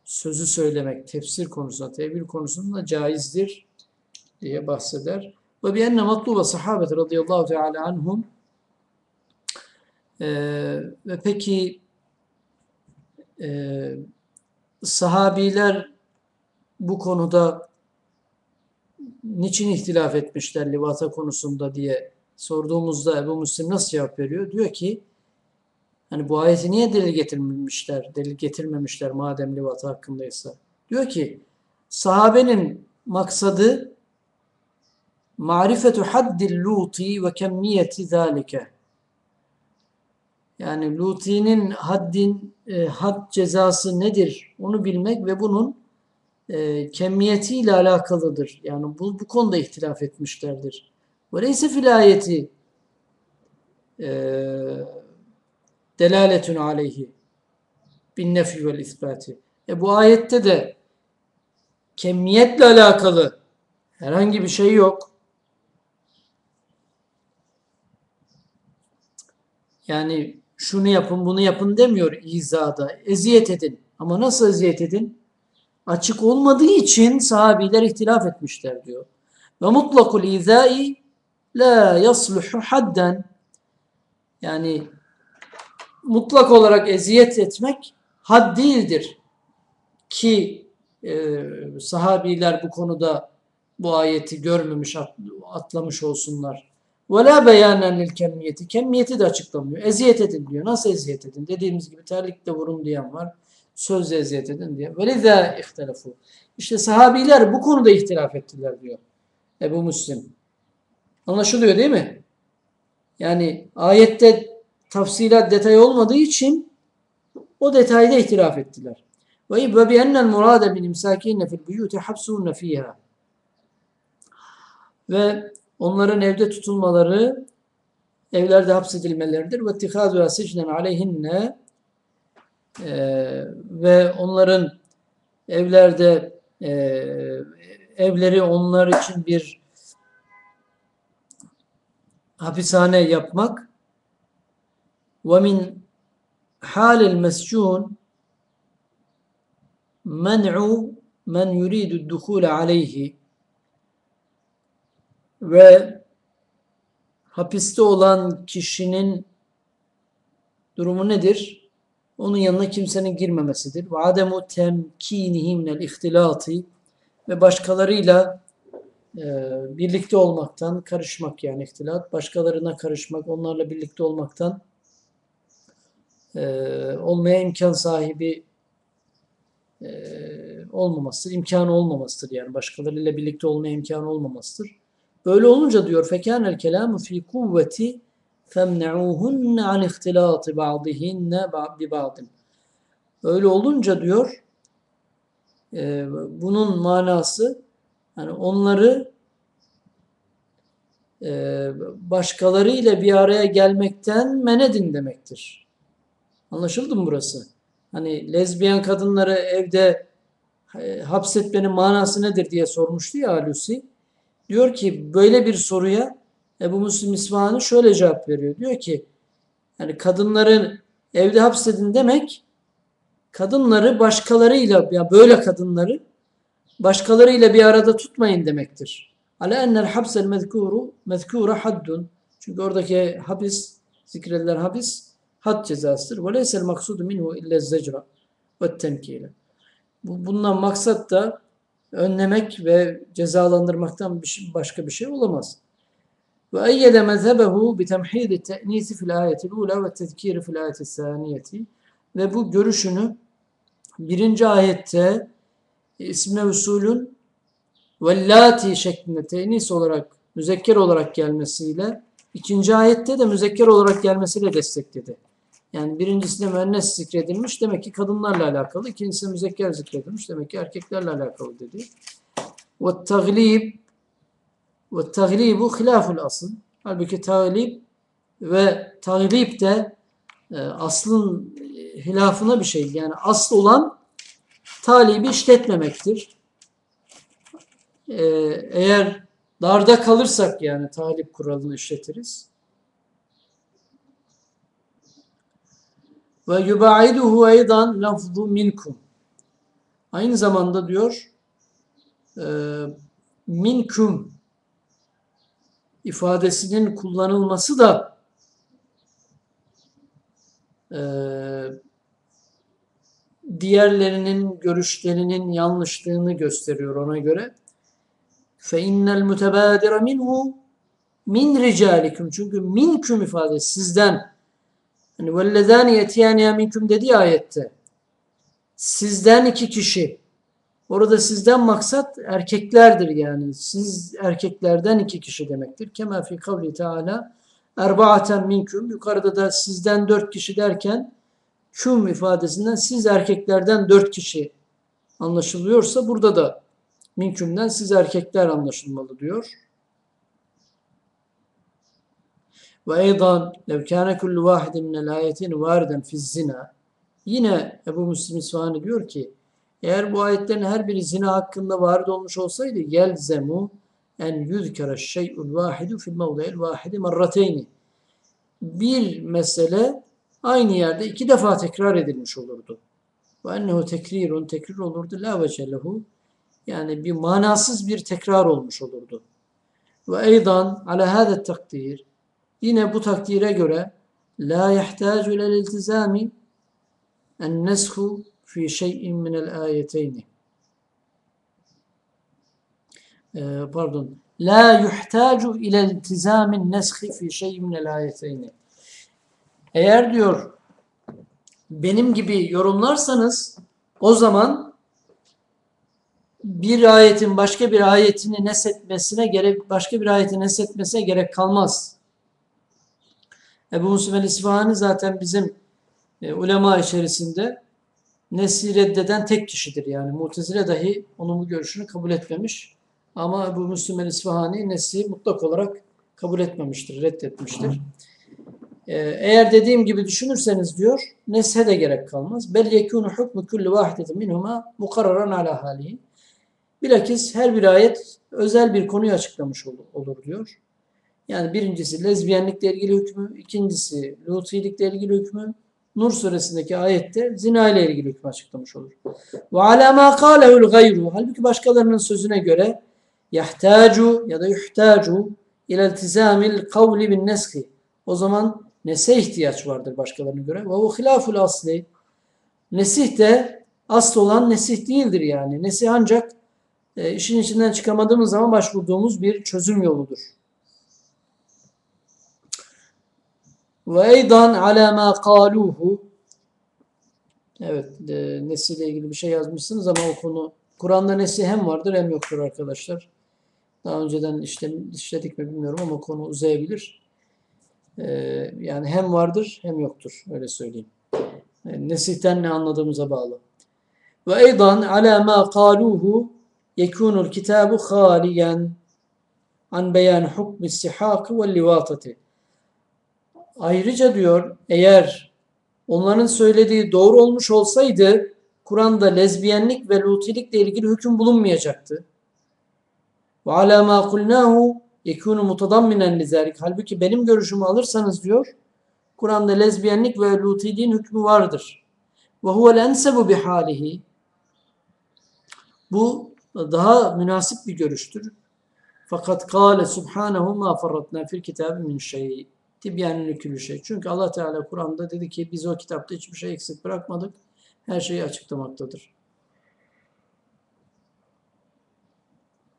sözü söylemek tefsir konusunda, tevil konusunda caizdir diye bahseder. Ve bi enne matluba sahabet radıyallahu teala anhum ee, ve peki e, sahabiler bu konuda niçin ihtilaf etmişler livata konusunda diye sorduğumuzda Ebu Müslim nasıl cevap veriyor? Diyor ki hani bu ayeti niye delil getirmemişler, delil getirmemişler madem livata hakkındaysa? Diyor ki sahabenin maksadı marifetu haddil luti ve kemmiyeti zalike yani Luti'nin haddin e, had cezası nedir onu bilmek ve bunun e, kemiyetiyle alakalıdır. Yani bu, bu konuda ihtilaf etmişlerdir. Ve leyse fil ayeti e, delaletun aleyhi bin nefi vel isbati. E bu ayette de kemiyetle alakalı herhangi bir şey yok. Yani şunu yapın bunu yapın demiyor izada. Eziyet edin. Ama nasıl eziyet edin? Açık olmadığı için sahabiler ihtilaf etmişler diyor. Ve mutlakul izai la yasluhu hadden. Yani mutlak olarak eziyet etmek had değildir. Ki e, sahabiler bu konuda bu ayeti görmemiş, atlamış olsunlar. Ve la beyanen lil kemmiyeti. Kemmiyeti de açıklamıyor. Eziyet edin diyor. Nasıl eziyet edin? Dediğimiz gibi terlikle vurun diyen var. Sözle eziyet edin diye. Ve lizâ ihtelafu. İşte sahabiler bu konuda ihtilaf ettiler diyor. Ebu Müslim. Anlaşılıyor değil mi? Yani ayette tafsilat detay olmadığı için o detayda ihtilaf ettiler. Ve bi ennel murade min imsakinne fil buyuti habsunne fiha. Ve onların evde tutulmaları, evlerde hapsedilmeleridir. Ve ittihâzû sicnen aleyhinne ve onların evlerde e, evleri onlar için bir hapishane yapmak ve min halil mescun men'u men yuridu dukhul aleyhi ve hapiste olan kişinin durumu nedir? Onun yanına kimsenin girmemesidir. Ve ademu temkinihi minel ihtilati ve başkalarıyla e, birlikte olmaktan karışmak yani ihtilat, başkalarına karışmak, onlarla birlikte olmaktan e, olmaya imkan sahibi e, olmamasıdır, imkanı olmamasıdır yani başkalarıyla birlikte olmaya imkanı olmamasıdır. Böyle olunca diyor fekânel kelâmu fî kuvveti femne'ûhunne an ihtilâti ba'dihinne bi ba'din. Öyle olunca diyor e, bunun manası yani onları e, başkalarıyla bir araya gelmekten men edin demektir. Anlaşıldı mı burası? Hani lezbiyen kadınları evde e, hapsetmenin manası nedir diye sormuştu ya Lucy. Diyor ki böyle bir soruya Ebu Müslim İsfahani şöyle cevap veriyor. Diyor ki yani kadınların evde hapsedin demek kadınları başkalarıyla ya böyle kadınları başkalarıyla bir arada tutmayın demektir. Ala ennel habsel mezkuru mezkura haddun. Çünkü oradaki hapis zikredilen hapis had cezasıdır. Ve leysel maksudu minhu illa zecra ve temkile. Bu, bundan maksat da önlemek ve cezalandırmaktan şey- başka bir şey olamaz. Ve eyyede mezhebehu bi temhidi te'nisi fil ayetil ula ve tezkiri fil ayetil saniyeti. Ve bu görüşünü birinci ayette isme usulün vellati şeklinde tenis olarak müzekker olarak gelmesiyle ikinci ayette de müzekker olarak gelmesiyle destekledi. Yani birincisinde müennes zikredilmiş demek ki kadınlarla alakalı. İkincisinde müzekker zikredilmiş demek ki erkeklerle alakalı dedi. Ve taglib ve taglibu hilaful asıl. Halbuki taglib ve taglib de e, aslın e, hilafına bir şey. Yani asıl olan talibi işletmemektir. E, eğer darda kalırsak yani talip kuralını işletiriz. Ve yubaiduhu eydan lafzu minkum. Aynı zamanda diyor e, minkum ifadesinin kullanılması da e, diğerlerinin görüşlerinin yanlışlığını gösteriyor ona göre. İnnel mutebadire minhu min ricalikum. Çünkü minküm ifadesi sizden Hani vellezâni yetiyâniye minküm dediği ayette. Sizden iki kişi. Orada sizden maksat erkeklerdir yani. Siz erkeklerden iki kişi demektir. Kema fi kavli teala erba'aten minküm. Yukarıda da sizden dört kişi derken küm ifadesinden siz erkeklerden dört kişi anlaşılıyorsa burada da minkümden siz erkekler anlaşılmalı diyor. Ve eydan lev kâne kullu vâhidin minel âyetin vâriden fizzina. Yine Ebu Müslim İsfahani diyor ki eğer bu ayetlerin her biri zina hakkında varid olmuş olsaydı yelzemu en yüzkere şey'ul vahidu fil mevde'il vahidi marrateyni. Bir mesele aynı yerde iki defa tekrar edilmiş olurdu. Ve ennehu tekrirun tekrir olurdu la vecelehu yani bir manasız bir tekrar olmuş olurdu. Ve eydan ala hâze takdir Yine bu takdire göre la yahtacu ilel iltizami en neshu fi şey'in minel ayeteyni. Ee, pardon. La yuhtacu ilel iltizamin neshi fi şey'in minel ayeteyni. Eğer diyor benim gibi yorumlarsanız o zaman bir ayetin başka bir ayetini nesetmesine gerek başka bir ayetin nesetmesine gerek kalmaz. Ebu Musim el-İsfahani zaten bizim e, ulema içerisinde nesli reddeden tek kişidir. Yani Mutezile dahi onun bu görüşünü kabul etmemiş. Ama Ebu Müslim el-İsfahani nesli mutlak olarak kabul etmemiştir, reddetmiştir. Ee, eğer dediğim gibi düşünürseniz diyor, neshe de gerek kalmaz. Bel yekûnu hukmu kulli vahidetin minhuma mukarraran ala halihi. Bilakis her bir ayet özel bir konuyu açıklamış olur, olur diyor. Yani birincisi lezbiyenlikle ilgili hükmü, ikincisi lutilikle ilgili hükmü, Nur suresindeki ayette zina ile ilgili hükmü açıklamış olur. Ve ala ma kâlehul gayru. Halbuki başkalarının sözüne göre yahtacu ya da yuhtacu ile iltizamil kavli bin neski. O zaman nese ihtiyaç vardır başkalarına göre. Ve o hilaful asli. Nesih de asıl olan nesih değildir yani. Nesih ancak e, işin içinden çıkamadığımız zaman başvurduğumuz bir çözüm yoludur. Ve eydan ala ma kaluhu Evet, e, nesiyle ilgili bir şey yazmışsınız ama o konu Kur'an'da nesi hem vardır hem yoktur arkadaşlar. Daha önceden işlem, işledik mi bilmiyorum ama konu uzayabilir. E, yani hem vardır hem yoktur. Öyle söyleyeyim. Yani nesihten ne anladığımıza bağlı. Ve eydan ala ma kaluhu yekunul kitabu haliyen an beyan hukmi istihakı ve livatati. Ayrıca diyor eğer onların söylediği doğru olmuş olsaydı Kur'an'da lezbiyenlik ve lutilikle ilgili hüküm bulunmayacaktı. Ve ala ma kulnahu yekunu mutadamminen lizalik. Halbuki benim görüşümü alırsanız diyor Kur'an'da lezbiyenlik ve lutiliğin hükmü vardır. Ve huvel ensebu bihalihi. Bu daha münasip bir görüştür. Fakat kâle subhanehu ma farratna fil kitabi min şey. Tibyanın külü şey. Çünkü Allah Teala Kur'an'da dedi ki biz o kitapta hiçbir şey eksik bırakmadık. Her şeyi açıklamaktadır.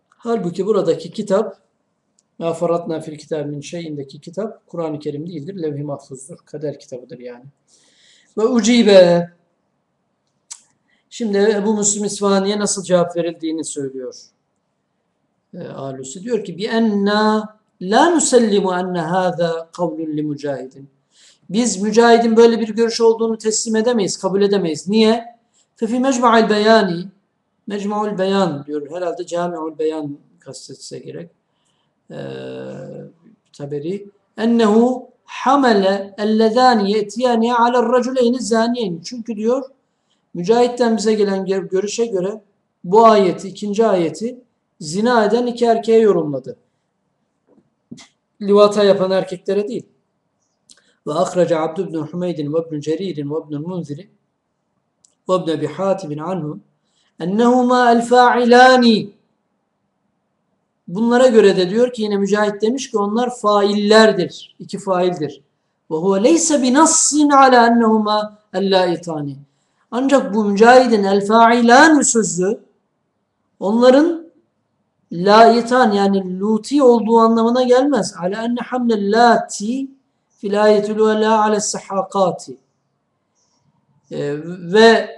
Halbuki buradaki kitap Ma faratna fil kitab min şeyindeki kitap Kur'an-ı Kerim değildir. Levh-i mahfuzdur. Kader kitabıdır yani. Ve ucibe Şimdi Ebu Müslim İsfahani'ye nasıl cevap verildiğini söylüyor. E, Alusi diyor ki bi enna la nusellimu enne hâzâ kavlun li mücahidin. Biz mücahidin böyle bir görüş olduğunu teslim edemeyiz, kabul edemeyiz. Niye? Fefi mecmu'al beyani Mecmu'ul beyan diyor. Herhalde cami'ul beyan kastetse gerek. Ee, taberi. Ennehu hamele ellezâni yetiyâni alel raculeyni zâniyeyn. Çünkü diyor Mücahit'ten bize gelen görüşe göre bu ayeti, ikinci ayeti zina eden iki erkeğe yorumladı. Livata yapan erkeklere değil. Ve ahrece Abd ibn Humeydin ve ibn Cerir'in ve ibn Munzir'i ve ibn Ebi Hatib'in anhu ennehuma el fa'ilani Bunlara göre de diyor ki yine Mücahit demiş ki onlar faillerdir. iki faildir. Ve huve leyse bi nassin ala ennehuma el Ancak bu Mücahid'in el fa'ilan sözü onların laitan yani luti olduğu anlamına gelmez. Ala enne hamle lati fil ayetul ula ala sahakati. Ee, ve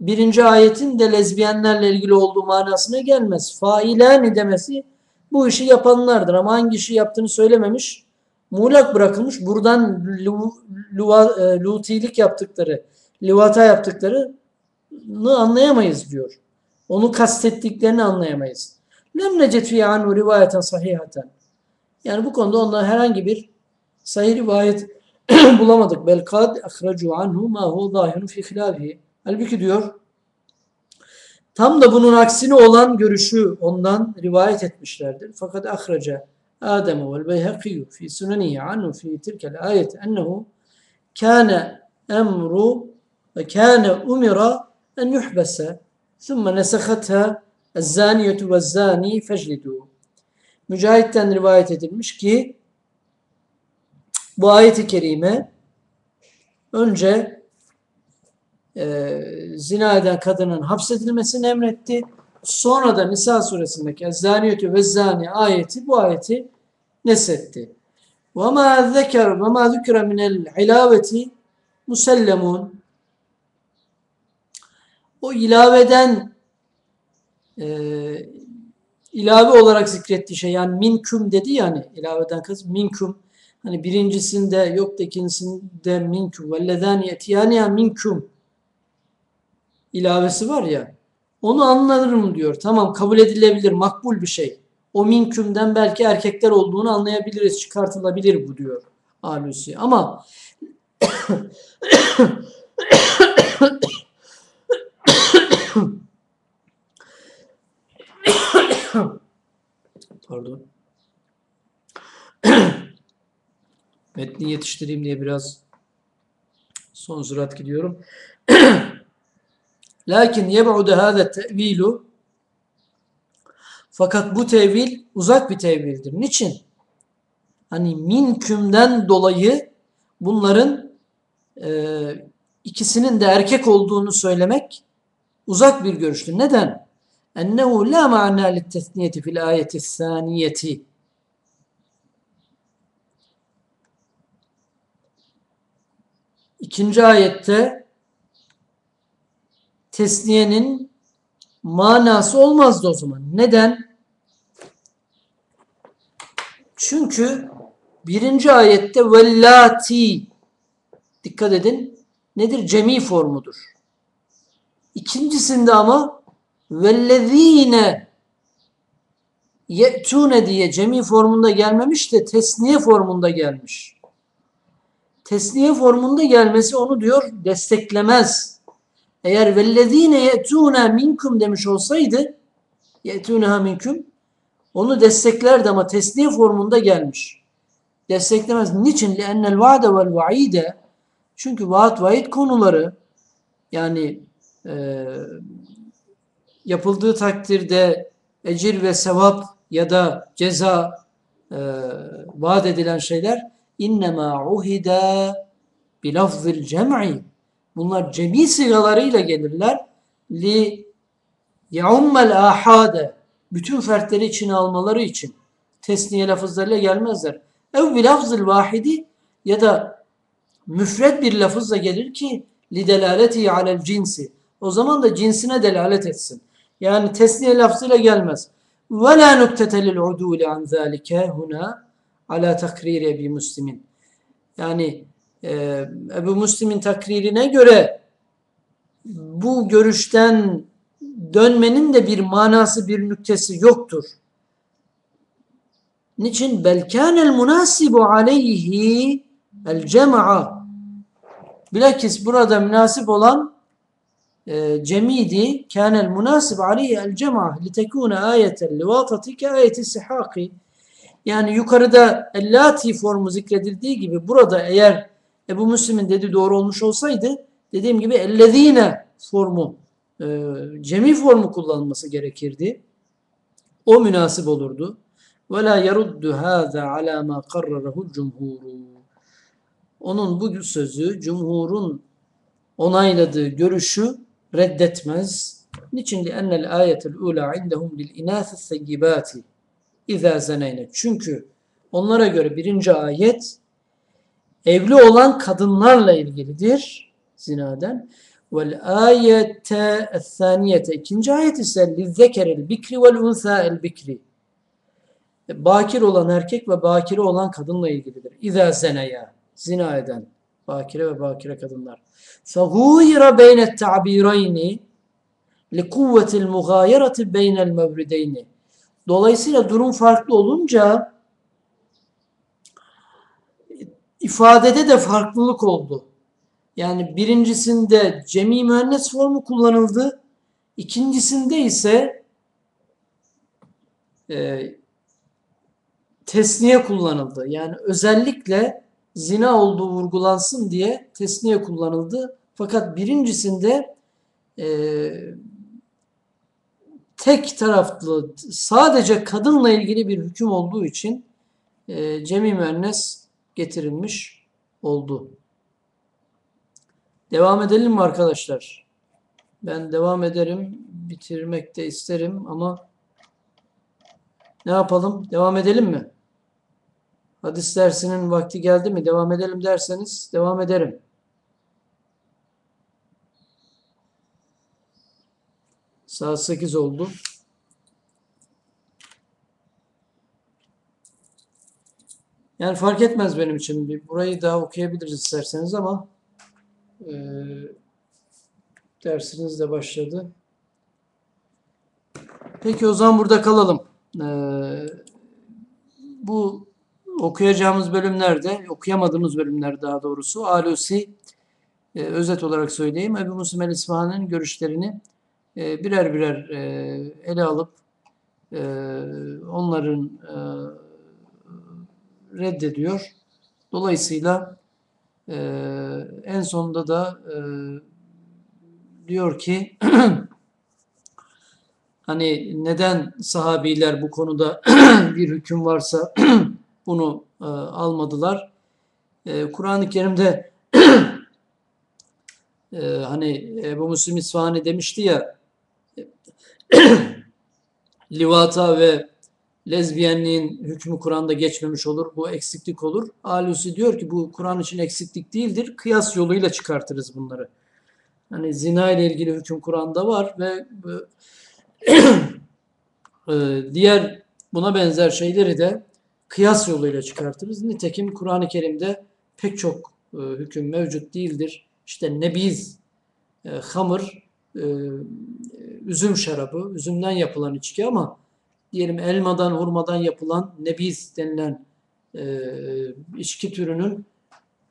birinci ayetin de lezbiyenlerle ilgili olduğu manasına gelmez. Failani demesi bu işi yapanlardır ama hangi işi yaptığını söylememiş. Muğlak bırakılmış. Buradan lu, luva, e, lutilik yaptıkları, livata yaptıklarını anlayamayız diyor. Onu kastettiklerini anlayamayız. Lem necet fi anhu rivayeten sahihaten. Yani bu konuda ondan herhangi bir sahih rivayet bulamadık. Bel kad ahracu anhu ma hu zahirun fi hilafihi. Halbuki diyor tam da bunun aksine olan görüşü ondan rivayet etmişlerdir. Fakat ahraca Adem ve Beyhaqi fi sunanihi anhu fi tilkel ayet ennehu kana emru ve kana umira en yuhbese ثم nesakhatha Ezzaniyetu ve zani feclidu. Mücahit'ten rivayet edilmiş ki bu ayeti kerime önce e, zina eden kadının hapsedilmesini emretti. Sonra da Nisa suresindeki Ezzaniyetü ve Zani ayeti bu ayeti nesetti. Ve ma zeker ve ma zükre minel ilaveti musellemun. O ilaveden e, ilave olarak zikrettiği şey yani minküm dedi yani ilaveden kız minküm hani birincisinde yok da ikincisinde minküm vellezani etiyaniya minküm ilavesi var ya onu anlarım diyor. Tamam kabul edilebilir, makbul bir şey. O minkümden belki erkekler olduğunu anlayabiliriz, çıkartılabilir bu diyor Alusi. Ama pardon metni yetiştireyim diye biraz son sürat gidiyorum. Lakin yeb'ude hâze tevilu fakat bu tevil uzak bir tevildir. Niçin? Hani minkümden dolayı bunların e, ikisinin de erkek olduğunu söylemek uzak bir görüştür. Neden? Ennehu la ma'na littesniyeti fil ayeti saniyeti. İkinci ayette tesniyenin manası olmazdı o zaman. Neden? Çünkü birinci ayette vellati dikkat edin nedir? Cemi formudur. İkincisinde ama vellezine ye'tune diye cemi formunda gelmemiş de tesniye formunda gelmiş. Tesniye formunda gelmesi onu diyor desteklemez. Eğer vellezine ye'tune minkum demiş olsaydı ye'tuneha minkum onu desteklerdi ama tesniye formunda gelmiş. Desteklemez. Niçin? Lennel vaade vel vaide çünkü vaat vaid konuları yani e, yapıldığı takdirde ecir ve sevap ya da ceza e, vaat edilen şeyler innema uhida bilafzil cem'i bunlar cemi sigalarıyla gelirler li yaummel ahade bütün fertleri içine almaları için tesniye lafızlarıyla gelmezler. Ev bilafzil vahidi ya da müfred bir lafızla gelir ki lidelaleti alel cinsi. O zaman da cinsine delalet etsin. Yani tesniye lafzıyla gelmez. Ve la nuktete lil uduli an zalike huna ala takriri Ebi Müslim'in. Yani e, Ebu Müslim'in takririne göre bu görüşten dönmenin de bir manası, bir nüktesi yoktur. Niçin? Bel kânel münasibu aleyhi el cema'a. Bilakis burada münasip olan cemidi kânel münasib aleyhi el cema'a litekûne ayetel livatati ke ayeti sihaki. Yani yukarıda ellati formu zikredildiği gibi burada eğer Ebu Müslim'in dediği doğru olmuş olsaydı dediğim gibi ellezine formu e, cemi formu kullanılması gerekirdi. O münasip olurdu. Ve la yeruddu hâzâ alâ mâ karrarahu cumhuru. Onun bu sözü cumhurun onayladığı görüşü reddetmez. Niçin? لِأَنَّ الْآيَةَ الْعُولَى عِنْدَهُمْ لِلْاِنَاثِ السَّيِّبَاتِ اِذَا زَنَيْنَ Çünkü onlara göre birinci ayet evli olan kadınlarla ilgilidir zinaden. Vel ayete ethaniyete ikinci ayet ise lizzekerel bikri vel unsa el bikri. Bakir olan erkek ve bakire olan kadınla ilgilidir. İza zeneya zina eden bakire ve bakire kadınlar. Beyne ta'birayni li kuvvetil mugayerati beynel mevrideyni. Dolayısıyla durum farklı olunca ifadede de farklılık oldu. Yani birincisinde cemi müennes formu kullanıldı. İkincisinde ise e, tesniye kullanıldı. Yani özellikle zina olduğu vurgulansın diye tesniye kullanıldı. Fakat birincisinde e, tek taraflı sadece kadınla ilgili bir hüküm olduğu için e, cemi müennes getirilmiş oldu. Devam edelim mi arkadaşlar? Ben devam ederim. Bitirmek de isterim ama ne yapalım? Devam edelim mi? Hadis dersinin vakti geldi mi? Devam edelim derseniz devam ederim. Saat 8 oldu. Yani fark etmez benim için. Burayı daha okuyabiliriz isterseniz ama e, dersiniz de başladı. Peki o zaman burada kalalım. E, bu okuyacağımız bölümlerde, okuyamadığımız bölümler daha doğrusu Alusi e, özet olarak söyleyeyim. Ebu Muslim el-İsfahan'ın görüşlerini e, birer birer e, ele alıp e, onların e, reddediyor. Dolayısıyla e, en sonunda da e, diyor ki hani neden sahabiler bu konuda bir hüküm varsa bunu e, almadılar. E, Kur'an-ı Kerim'de e, hani Ebu Müslim İsfahani demişti ya livata ve lezbiyenliğin hükmü Kur'an'da geçmemiş olur. Bu eksiklik olur. Alusi diyor ki bu Kur'an için eksiklik değildir. Kıyas yoluyla çıkartırız bunları. Hani zina ile ilgili hüküm Kur'an'da var ve e, diğer buna benzer şeyleri de kıyas yoluyla çıkartırız. Nitekim Kur'an-ı Kerim'de pek çok e, hüküm mevcut değildir. İşte nebiz, e, hamır, e, üzüm şarabı, üzümden yapılan içki ama diyelim elmadan, hurmadan yapılan nebiz denilen e, içki türünün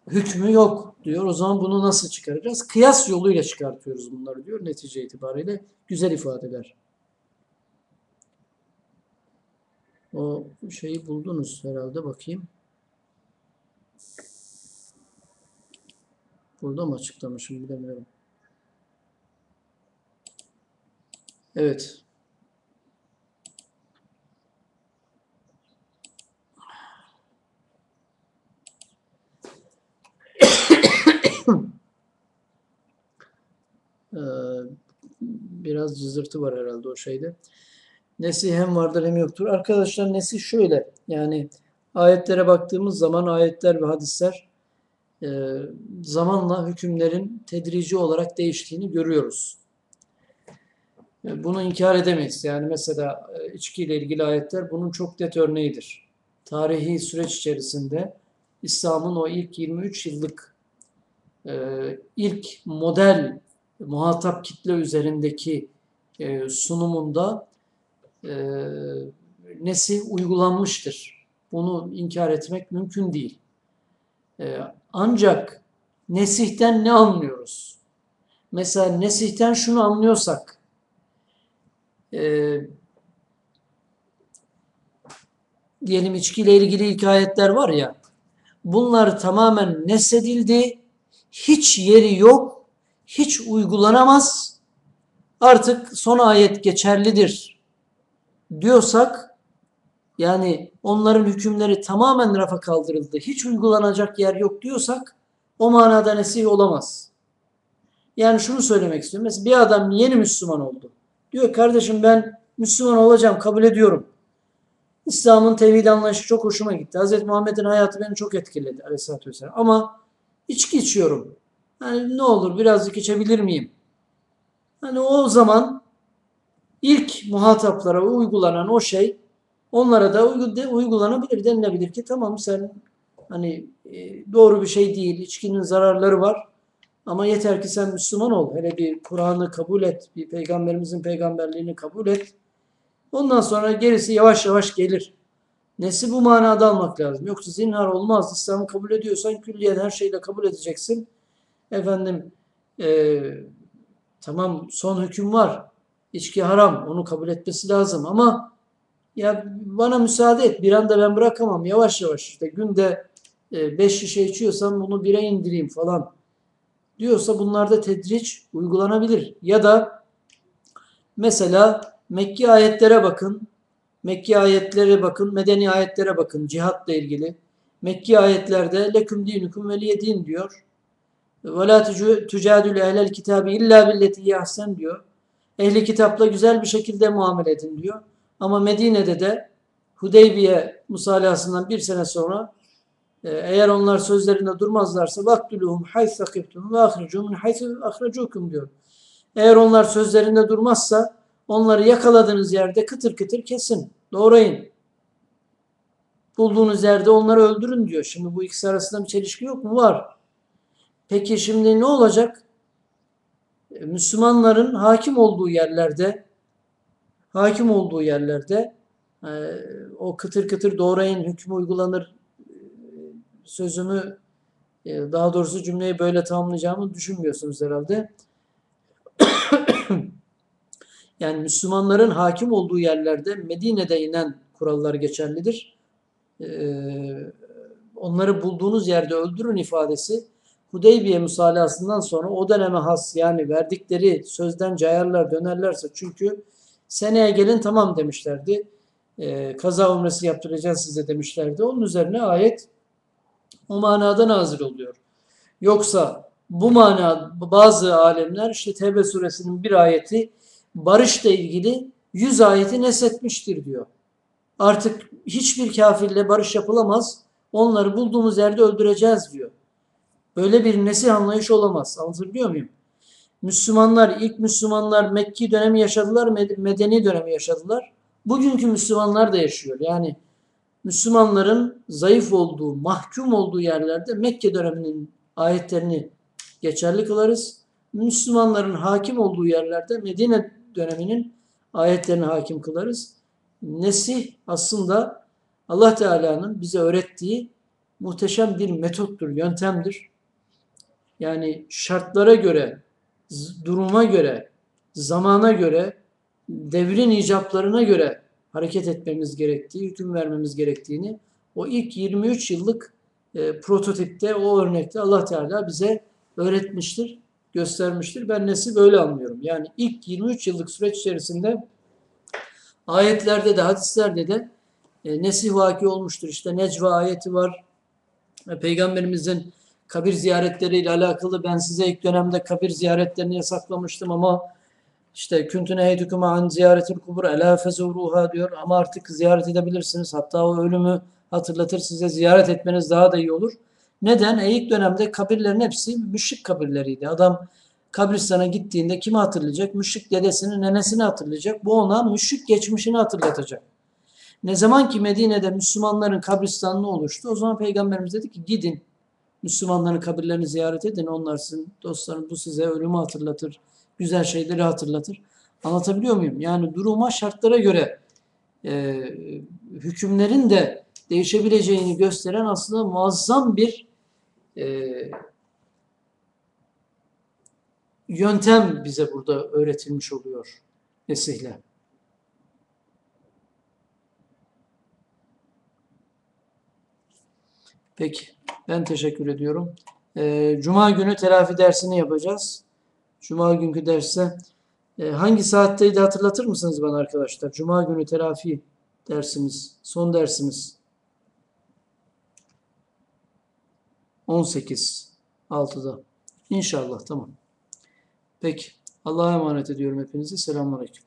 hükmü yok diyor. O zaman bunu nasıl çıkaracağız? Kıyas yoluyla çıkartıyoruz bunları diyor netice itibariyle. Güzel ifadeler. O şeyi buldunuz herhalde bakayım. Burada mı açıklamışım bilemiyorum. Evet. Ee, biraz cızırtı var herhalde o şeyde. Nesih hem vardır hem yoktur. Arkadaşlar nesih şöyle. Yani ayetlere baktığımız zaman ayetler ve hadisler e, zamanla hükümlerin tedrici olarak değiştiğini görüyoruz. E, Bunu inkar edemeyiz. Yani mesela e, içkiyle ilgili ayetler bunun çok net örneğidir. Tarihi süreç içerisinde İslam'ın o ilk 23 yıllık e, ilk model muhatap kitle üzerindeki e, sunumunda nesih uygulanmıştır. Bunu inkar etmek mümkün değil. E, ancak nesihten ne anlıyoruz? Mesela nesihten şunu anlıyorsak, e, diyelim içkiyle ilgili ilk ayetler var ya, bunlar tamamen nesedildi, hiç yeri yok, hiç uygulanamaz, artık son ayet geçerlidir diyorsak, yani onların hükümleri tamamen rafa kaldırıldı, hiç uygulanacak yer yok diyorsak, o manada nesih olamaz. Yani şunu söylemek istiyorum. Mesela bir adam yeni Müslüman oldu. Diyor kardeşim ben Müslüman olacağım, kabul ediyorum. İslam'ın tevhid anlayışı çok hoşuma gitti. Hz. Muhammed'in hayatı beni çok etkiledi aleyhissalatü vesselam. Ama içki içiyorum. Hani ne olur birazcık içebilir miyim? Hani o zaman ilk muhataplara uygulanan o şey onlara da uygulanabilir denilebilir ki tamam sen hani e, doğru bir şey değil, içkinin zararları var ama yeter ki sen Müslüman ol. Hele bir Kur'an'ı kabul et, bir peygamberimizin peygamberliğini kabul et. Ondan sonra gerisi yavaş yavaş gelir. Nesi bu manada almak lazım. Yoksa zinhar olmaz. İslam'ı kabul ediyorsan külliyen her şeyle kabul edeceksin. Efendim e, tamam son hüküm var. İçki haram. Onu kabul etmesi lazım ama ya bana müsaade et. Bir anda ben bırakamam. Yavaş yavaş işte günde 5 e, şişe içiyorsam bunu 1'e indireyim falan diyorsa bunlarda tedriç uygulanabilir. Ya da mesela Mekki ayetlere bakın. Mekki ayetlere bakın, medeni ayetlere bakın cihatla ilgili. Mekki ayetlerde leküm dinukum veliye din diyor. Ve la tücadül ehlel kitabi illa billeti yahsen diyor. Ehli kitapla güzel bir şekilde muamele edin diyor. Ama Medine'de de Hudeybiye musalahasından bir sene sonra e, eğer onlar sözlerinde durmazlarsa vaktuluhum hayth sakiftum ve ahricuhum min hayth ahracukum diyor. Eğer onlar sözlerinde durmazsa onları yakaladığınız yerde kıtır kıtır kesin, doğrayın. Bulduğunuz yerde onları öldürün diyor. Şimdi bu ikisi arasında bir çelişki yok mu? Var. Peki şimdi ne olacak? E, Müslümanların hakim olduğu yerlerde hakim olduğu yerlerde e, o kıtır kıtır doğrayın hükmü uygulanır e, sözümü daha doğrusu cümleyi böyle tamamlayacağımı düşünmüyorsunuz herhalde. yani Müslümanların hakim olduğu yerlerde Medine'de inen kurallar geçerlidir. onları bulduğunuz yerde öldürün ifadesi Hudeybiye musalahasından sonra o döneme has yani verdikleri sözden cayarlar dönerlerse çünkü seneye gelin tamam demişlerdi. E, kaza umresi yaptıracağız size demişlerdi. Onun üzerine ayet o manada nazil oluyor. Yoksa bu mana bazı alemler işte Tevbe suresinin bir ayeti barışla ilgili yüz ayeti nesetmiştir diyor. Artık hiçbir kafirle barış yapılamaz. Onları bulduğumuz yerde öldüreceğiz diyor. Böyle bir nesih anlayış olamaz. Anlatabiliyor muyum? Müslümanlar, ilk Müslümanlar Mekki dönemi yaşadılar, Medeni dönemi yaşadılar. Bugünkü Müslümanlar da yaşıyor. Yani Müslümanların zayıf olduğu, mahkum olduğu yerlerde Mekke döneminin ayetlerini geçerli kılarız. Müslümanların hakim olduğu yerlerde Medine döneminin ayetlerini hakim kılarız. Nesih aslında Allah Teala'nın bize öğrettiği muhteşem bir metottur, yöntemdir. Yani şartlara göre, duruma göre, zamana göre, devrin icaplarına göre hareket etmemiz gerektiği, hüküm vermemiz gerektiğini o ilk 23 yıllık e, prototipte, o örnekte Allah Teala bize öğretmiştir, göstermiştir. Ben nesih böyle anlıyorum. Yani ilk 23 yıllık süreç içerisinde ayetlerde de hadislerde de e, nesih vaki olmuştur. İşte Necva ayeti var. E, Peygamberimizin kabir ziyaretleriyle alakalı ben size ilk dönemde kabir ziyaretlerini yasaklamıştım ama işte küntüne heydüküm an ziyaretil kubur elâ fezuruha diyor ama artık ziyaret edebilirsiniz. Hatta o ölümü hatırlatır size ziyaret etmeniz daha da iyi olur. Neden? E ilk dönemde kabirlerin hepsi müşrik kabirleriydi. Adam kabristana gittiğinde kimi hatırlayacak? Müşrik dedesini, nenesini hatırlayacak. Bu ona müşrik geçmişini hatırlatacak. Ne zaman ki Medine'de Müslümanların kabristanlığı oluştu, o zaman Peygamberimiz dedi ki gidin Müslümanların kabirlerini ziyaret edin. Onlar sizin dostlarınız, bu size ölümü hatırlatır, güzel şeyleri hatırlatır. Anlatabiliyor muyum? Yani duruma, şartlara göre e, hükümlerin de değişebileceğini gösteren aslında muazzam bir e, yöntem bize burada öğretilmiş oluyor nesihle. Peki, ben teşekkür ediyorum. Ee, Cuma günü telafi dersini yapacağız. Cuma günkü derste e, hangi saatteydi hatırlatır mısınız bana arkadaşlar? Cuma günü telafi dersimiz, son dersimiz. 18 6'da. İnşallah tamam. Peki. Allah'a emanet ediyorum hepinizi. Selamünaleyküm.